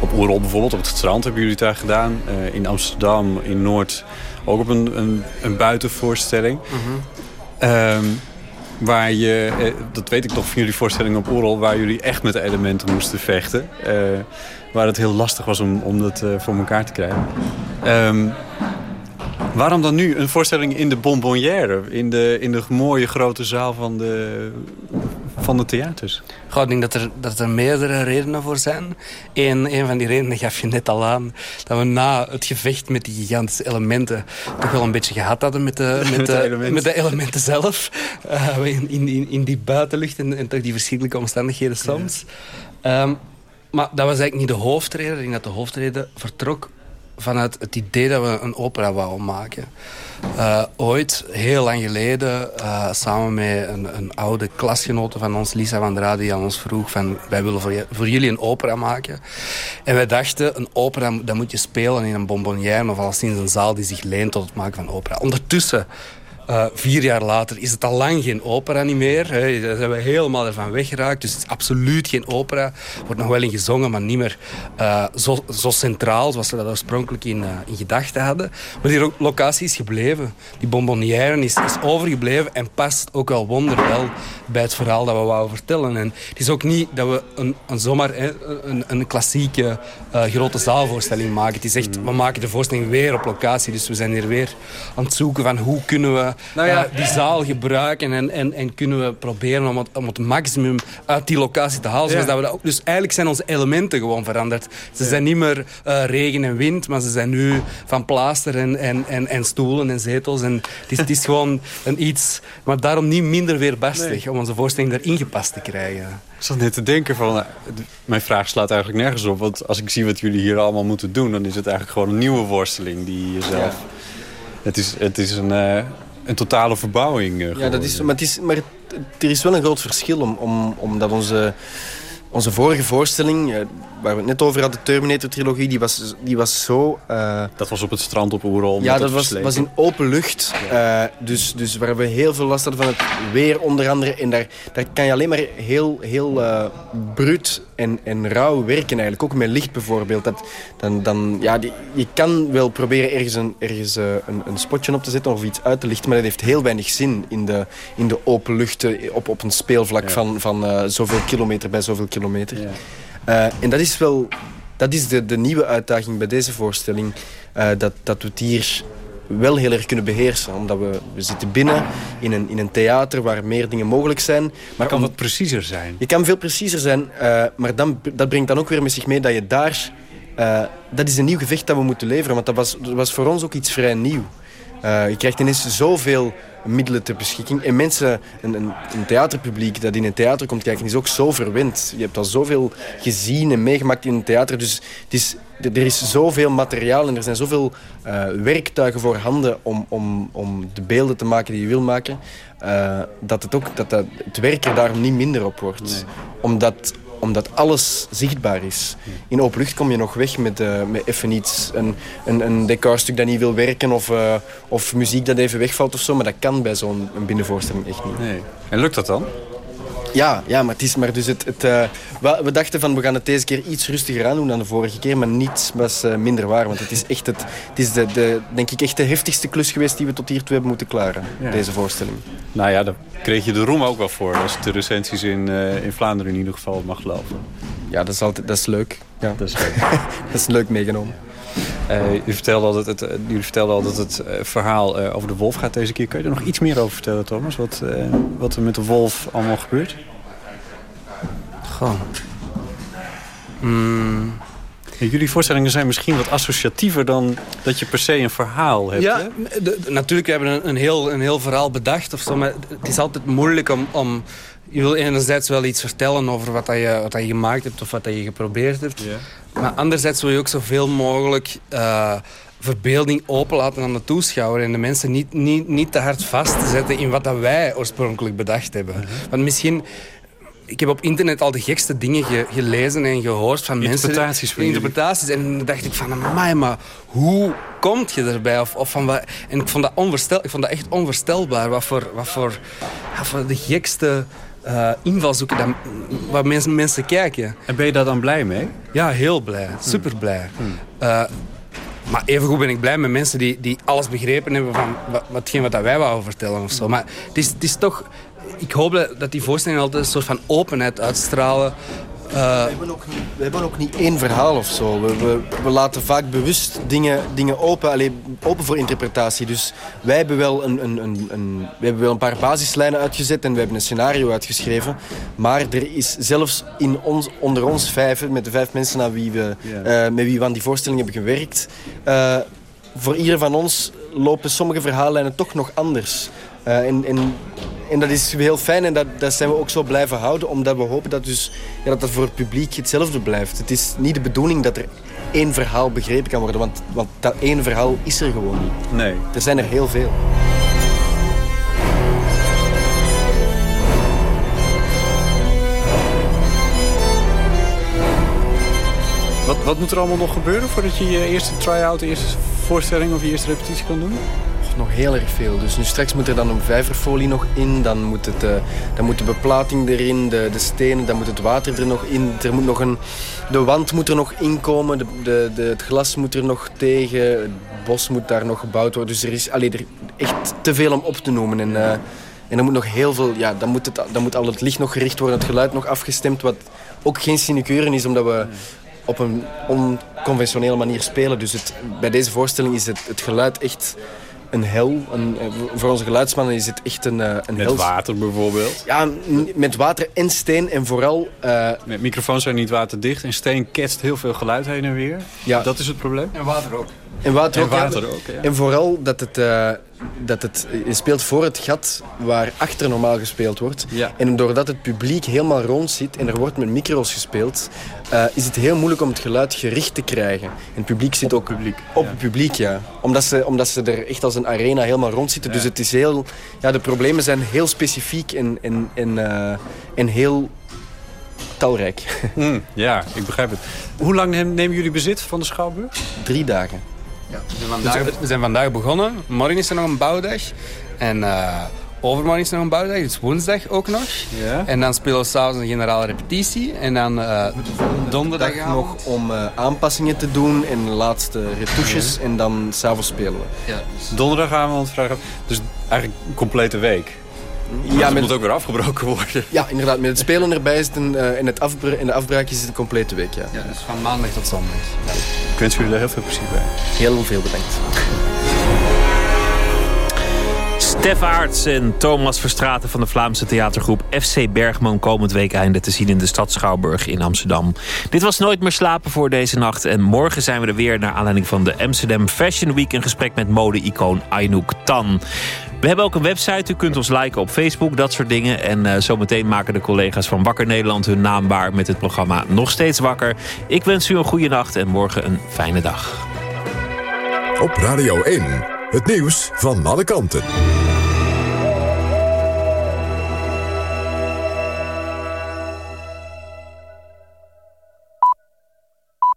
op Oerol bijvoorbeeld, op het strand hebben jullie het daar gedaan. Uh, in Amsterdam, in Noord, ook op een, een, een buitenvoorstelling. Mhm. Mm -hmm. um, waar je, eh, dat weet ik toch van jullie voorstellingen op Oerol... waar jullie echt met de elementen moesten vechten. Waar het heel lastig was om, om dat uh, voor elkaar te krijgen. Um, waarom dan nu een voorstelling in de Bonbonnière? In de, in de mooie grote zaal van de, van de theaters? Goh, ik denk dat er, dat er meerdere redenen voor zijn. Eén een van die redenen gaf je net al aan. Dat we na het gevecht met die gigantische elementen... toch wel een beetje gehad hadden met de, met, Met de de, elementen. met de elementen zelf. Uh, in, in, in die buitenlucht en, en toch die verschrikkelijke omstandigheden soms. Um, maar dat was eigenlijk niet de hoofdreden. Ik denk dat de hoofdreden vertrok vanuit het idee dat we een opera wouden maken. Uh, ooit, heel lang geleden, uh, samen met een, een, oude klasgenote van ons, Lisa van der Rade, die aan ons vroeg van, wij willen voor, jullie een opera maken. En wij dachten, een opera, dat moet je spelen in een bonbonnière of alleszins een zaal die zich leent tot het maken van opera. Ondertussen uh, vier jaar later is het al lang geen opera niet meer. Hè. Daar zijn we helemaal ervan weggeraakt. Dus het is absoluut geen opera. Er wordt nog wel in gezongen, maar niet meer uh, zo, zo, centraal zoals we dat oorspronkelijk in, uh, in gedachten hadden. Maar die locatie is gebleven. Die bonbonnière is, is overgebleven en past ook wel wonderwel bij het verhaal dat we wouden vertellen. En het is ook niet dat we een, een zomaar een, een, klassieke grote zaalvoorstelling maken. Het is echt, we maken de voorstelling weer op locatie. Dus we zijn hier weer aan het zoeken van hoe kunnen we nou ja, die zaal gebruiken en, en, en kunnen we proberen om het, om het maximum uit die locatie te halen. Ja. Dat we dat ook, dus eigenlijk zijn onze elementen gewoon veranderd. Ze ja. zijn niet meer uh, regen en wind, maar ze zijn nu van plaaster en, en, en, en stoelen en zetels. En het, is, het is gewoon een iets, maar daarom niet minder weerbarstig nee. om onze voorstelling erin gepast te krijgen. Ik zat net te denken van, uh, mijn vraag slaat eigenlijk nergens op. Want als ik zie wat jullie hier allemaal moeten doen, dan is het eigenlijk gewoon een nieuwe worsteling die je zelf... Het is, het is een, uh, een totale verbouwing. Uh, ja, dat is, maar, het is, maar het, er is wel een groot verschil om, om, omdat onze, onze vorige voorstelling, uh, waar we het net over hadden, de Terminator-trilogie, die was, die was zo... Uh, dat was op het strand op Oerol? Ja, dat was, was in open lucht. Ja. dus, dus waar we heel veel last hadden van het weer onder andere. En daar, daar kan je alleen maar heel, heel bruut en, en rauw werken eigenlijk. Ook met licht bijvoorbeeld. Dat, dan, dan, ja, die, je kan wel proberen ergens, een, ergens uh, een, een, spotje op te zetten of iets uit te lichten. Maar dat heeft heel weinig zin in de, in de open lucht op, op een speelvlak ja. van, van uh, zoveel kilometer bij zoveel kilometer. Ja. Uh, en dat is wel dat is de, de nieuwe uitdaging bij deze voorstelling. dat, dat we het hier wel heel erg kunnen beheersen. Omdat we, we zitten binnen in een, in een theater waar meer dingen mogelijk zijn. Maar je kan om, wat preciezer zijn. Je kan veel preciezer zijn. Uh, maar dan, dat brengt dan ook weer met zich mee dat je daar... Uh, dat is een nieuw gevecht dat we moeten leveren. Want dat was, dat was voor ons ook iets vrij nieuw. Uh, je krijgt ineens zoveel middelen ter beschikking. En mensen, een, een, een theaterpubliek dat in een theater komt kijken, is ook zo verwend. Je hebt al zoveel gezien en meegemaakt in een theater. Dus het is, er is zoveel materiaal en er zijn zoveel uh, werktuigen voor handen om, om, om de beelden te maken die je wil maken. Uh, dat, het, ook, dat, dat het werk er daarom niet minder op wordt. Nee. Omdat, omdat alles zichtbaar is. In openlucht kom je nog weg met, uh, met even iets. Een, een, een decorstuk dat niet wil werken of, uh, of muziek dat even wegvalt of zo. Maar dat kan bij zo'n binnenvoorstelling echt niet. Nee. En lukt dat dan? Ja, ja, maar het is maar dus het... het uh, we dachten van, we gaan het deze keer iets rustiger aan doen dan de vorige keer. Maar niets was uh, minder waar. Want het is echt het, het is de, de, denk ik echt de heftigste klus geweest die we tot hiertoe hebben moeten klaren. Ja. Deze voorstelling. Nou ja, daar kreeg je de roem ook wel voor. Als de recensies in, uh, in Vlaanderen in ieder geval mag geloven. Ja, dat is, altijd, dat is leuk. Ja. Dat is leuk. dat is leuk meegenomen. Uh, u vertelde al dat het, uh, jullie vertelden al dat het uh, verhaal over de wolf gaat deze keer. Kun je er nog iets meer over vertellen, Thomas? Wat, wat er met de wolf allemaal gebeurt? Goh. Mm. Jullie voorstellingen zijn misschien wat associatiever dan dat je per se een verhaal hebt. Ja, de, de, natuurlijk hebben we een, een, heel, een heel verhaal bedacht of zo, maar het is altijd moeilijk om, om je wil enerzijds wel iets vertellen over wat, dat je, wat dat je gemaakt hebt of wat dat je geprobeerd hebt. Ja. Maar anderzijds wil je ook zoveel mogelijk uh, verbeelding openlaten aan de toeschouwer. En de mensen niet, niet, niet te hard vastzetten in wat dat wij oorspronkelijk bedacht hebben. -huh. Want misschien... Ik heb op internet al de gekste dingen ge, gelezen en gehoord van interpretaties mensen. Interpretaties. En dan dacht ik van, amai, maar hoe komt je erbij? Of, of van wat, en ik vond, dat onvoorstel, ik vond dat echt onvoorstelbaar. Wat voor, wat voor, wat voor de gekste uh, invalshoeken dat, waar mensen, mensen kijken. En ben je daar dan blij mee? Ja, heel blij. Super blij. Hmm. Uh, maar evengoed ben ik blij met mensen die, die alles begrepen hebben van wat, wat wij wouden vertellen of zo. Maar het is, het is toch... Ik hoop dat die voorstellingen altijd een soort van openheid uitstralen. Uh, we, hebben ook niet, we hebben ook niet één verhaal of zo. We, we, we laten vaak bewust dingen, dingen open, alleen, open voor interpretatie. Dus wij hebben, wel een, een, een, een, we hebben wel een paar basislijnen uitgezet en we hebben een scenario uitgeschreven. Maar er is zelfs in ons, onder ons vijf, met de vijf mensen aan wie we, yeah. uh, met wie we aan die voorstelling hebben gewerkt... Uh, voor ieder van ons lopen sommige verhaallijnen toch nog anders. Uh, en, en, en, dat is heel fijn en dat, dat zijn we ook zo blijven houden. Omdat we hopen dat, dus, ja, dat dat voor het publiek hetzelfde blijft. Het is niet de bedoeling dat er één verhaal begrepen kan worden. Want, want dat één verhaal is er gewoon niet. Nee. Er zijn er heel veel. Wat, wat moet er allemaal nog gebeuren voordat je je eerste try-out, eerste voorstelling of je eerste repetitie kan doen? Nog heel erg veel. Dus nu straks moet er dan een vijverfolie nog in. Dan moet, het, uh, dan moet de beplating erin, de, de stenen, dan moet het water er nog in. Er moet nog een, de wand moet er nog inkomen, de, de, de, het glas moet er nog tegen. Het bos moet daar nog gebouwd worden. Dus er is allee, er echt te veel om op te noemen. En, uh, en dan moet nog heel veel... Ja, dan moet, het, dan moet al het licht nog gericht worden, het geluid nog afgestemd. Wat ook geen sinecure is, omdat we op een onconventionele manier spelen. Dus het, bij deze voorstelling is het, het geluid echt een hel. Een, voor onze geluidsmannen is het echt een, een Met hel. water bijvoorbeeld? Ja, met water en steen en vooral... Uh, met microfoons zijn niet waterdicht en steen ketst heel veel geluid heen en weer. Ja. Dat is het probleem? En water ook. En water, en ook, water ja. ook, ja. En vooral dat het, uh, dat het je speelt voor het gat waar achter normaal gespeeld wordt. Ja. En doordat het publiek helemaal rond zit en er wordt met micro's gespeeld, uh, is het heel moeilijk om het geluid gericht te krijgen. En het publiek zit op ook publiek. op ja. het publiek, ja. Omdat ze, omdat ze er echt als een arena helemaal rond zitten. Dus het is heel, ja, de problemen zijn heel specifiek en, en, en, uh, en heel talrijk. Mm, ja, ik begrijp het. Hoe lang nemen jullie bezit van de Schouwburg? Drie dagen. Ja, we, zijn vandaag, we zijn vandaag begonnen. Morgen is er nog een bouwdag. En uh, overmorgen is er nog een bouwdag. Dus woensdag ook nog. Ja. En dan spelen we s'avonds een generale repetitie. En dan uh, donderdag nog om uh, aanpassingen te doen en laatste retouches. Ja. En dan s'avonds spelen we. Ja, dus... Donderdagavond, vrijdag. Dus eigenlijk een complete week. Ja, het met... moet ook weer afgebroken worden. Ja, inderdaad. Met het spelen erbij is het een, uh, en, het afbra en de afbraak is het een complete week. Ja, ja dus van maandag tot zondag. Ja. Ik wens jullie daar heel veel plezier bij. Heel veel bedankt. Stef Aarts en Thomas Verstraten van de Vlaamse theatergroep FC Bergman komend weekeinde te zien in de stad Schouwburg in Amsterdam. Dit was Nooit meer slapen voor deze nacht en morgen zijn we er weer naar aanleiding van de Amsterdam Fashion Week in gesprek met mode-icoon Aynouk Tan. We hebben ook een website, u kunt ons liken op Facebook, dat soort dingen. En uh, zometeen maken de collega's van Wakker Nederland hun naam waar met het programma Nog Steeds Wakker. Ik wens u een goede nacht en morgen een fijne dag. Op Radio 1, het nieuws van alle kanten.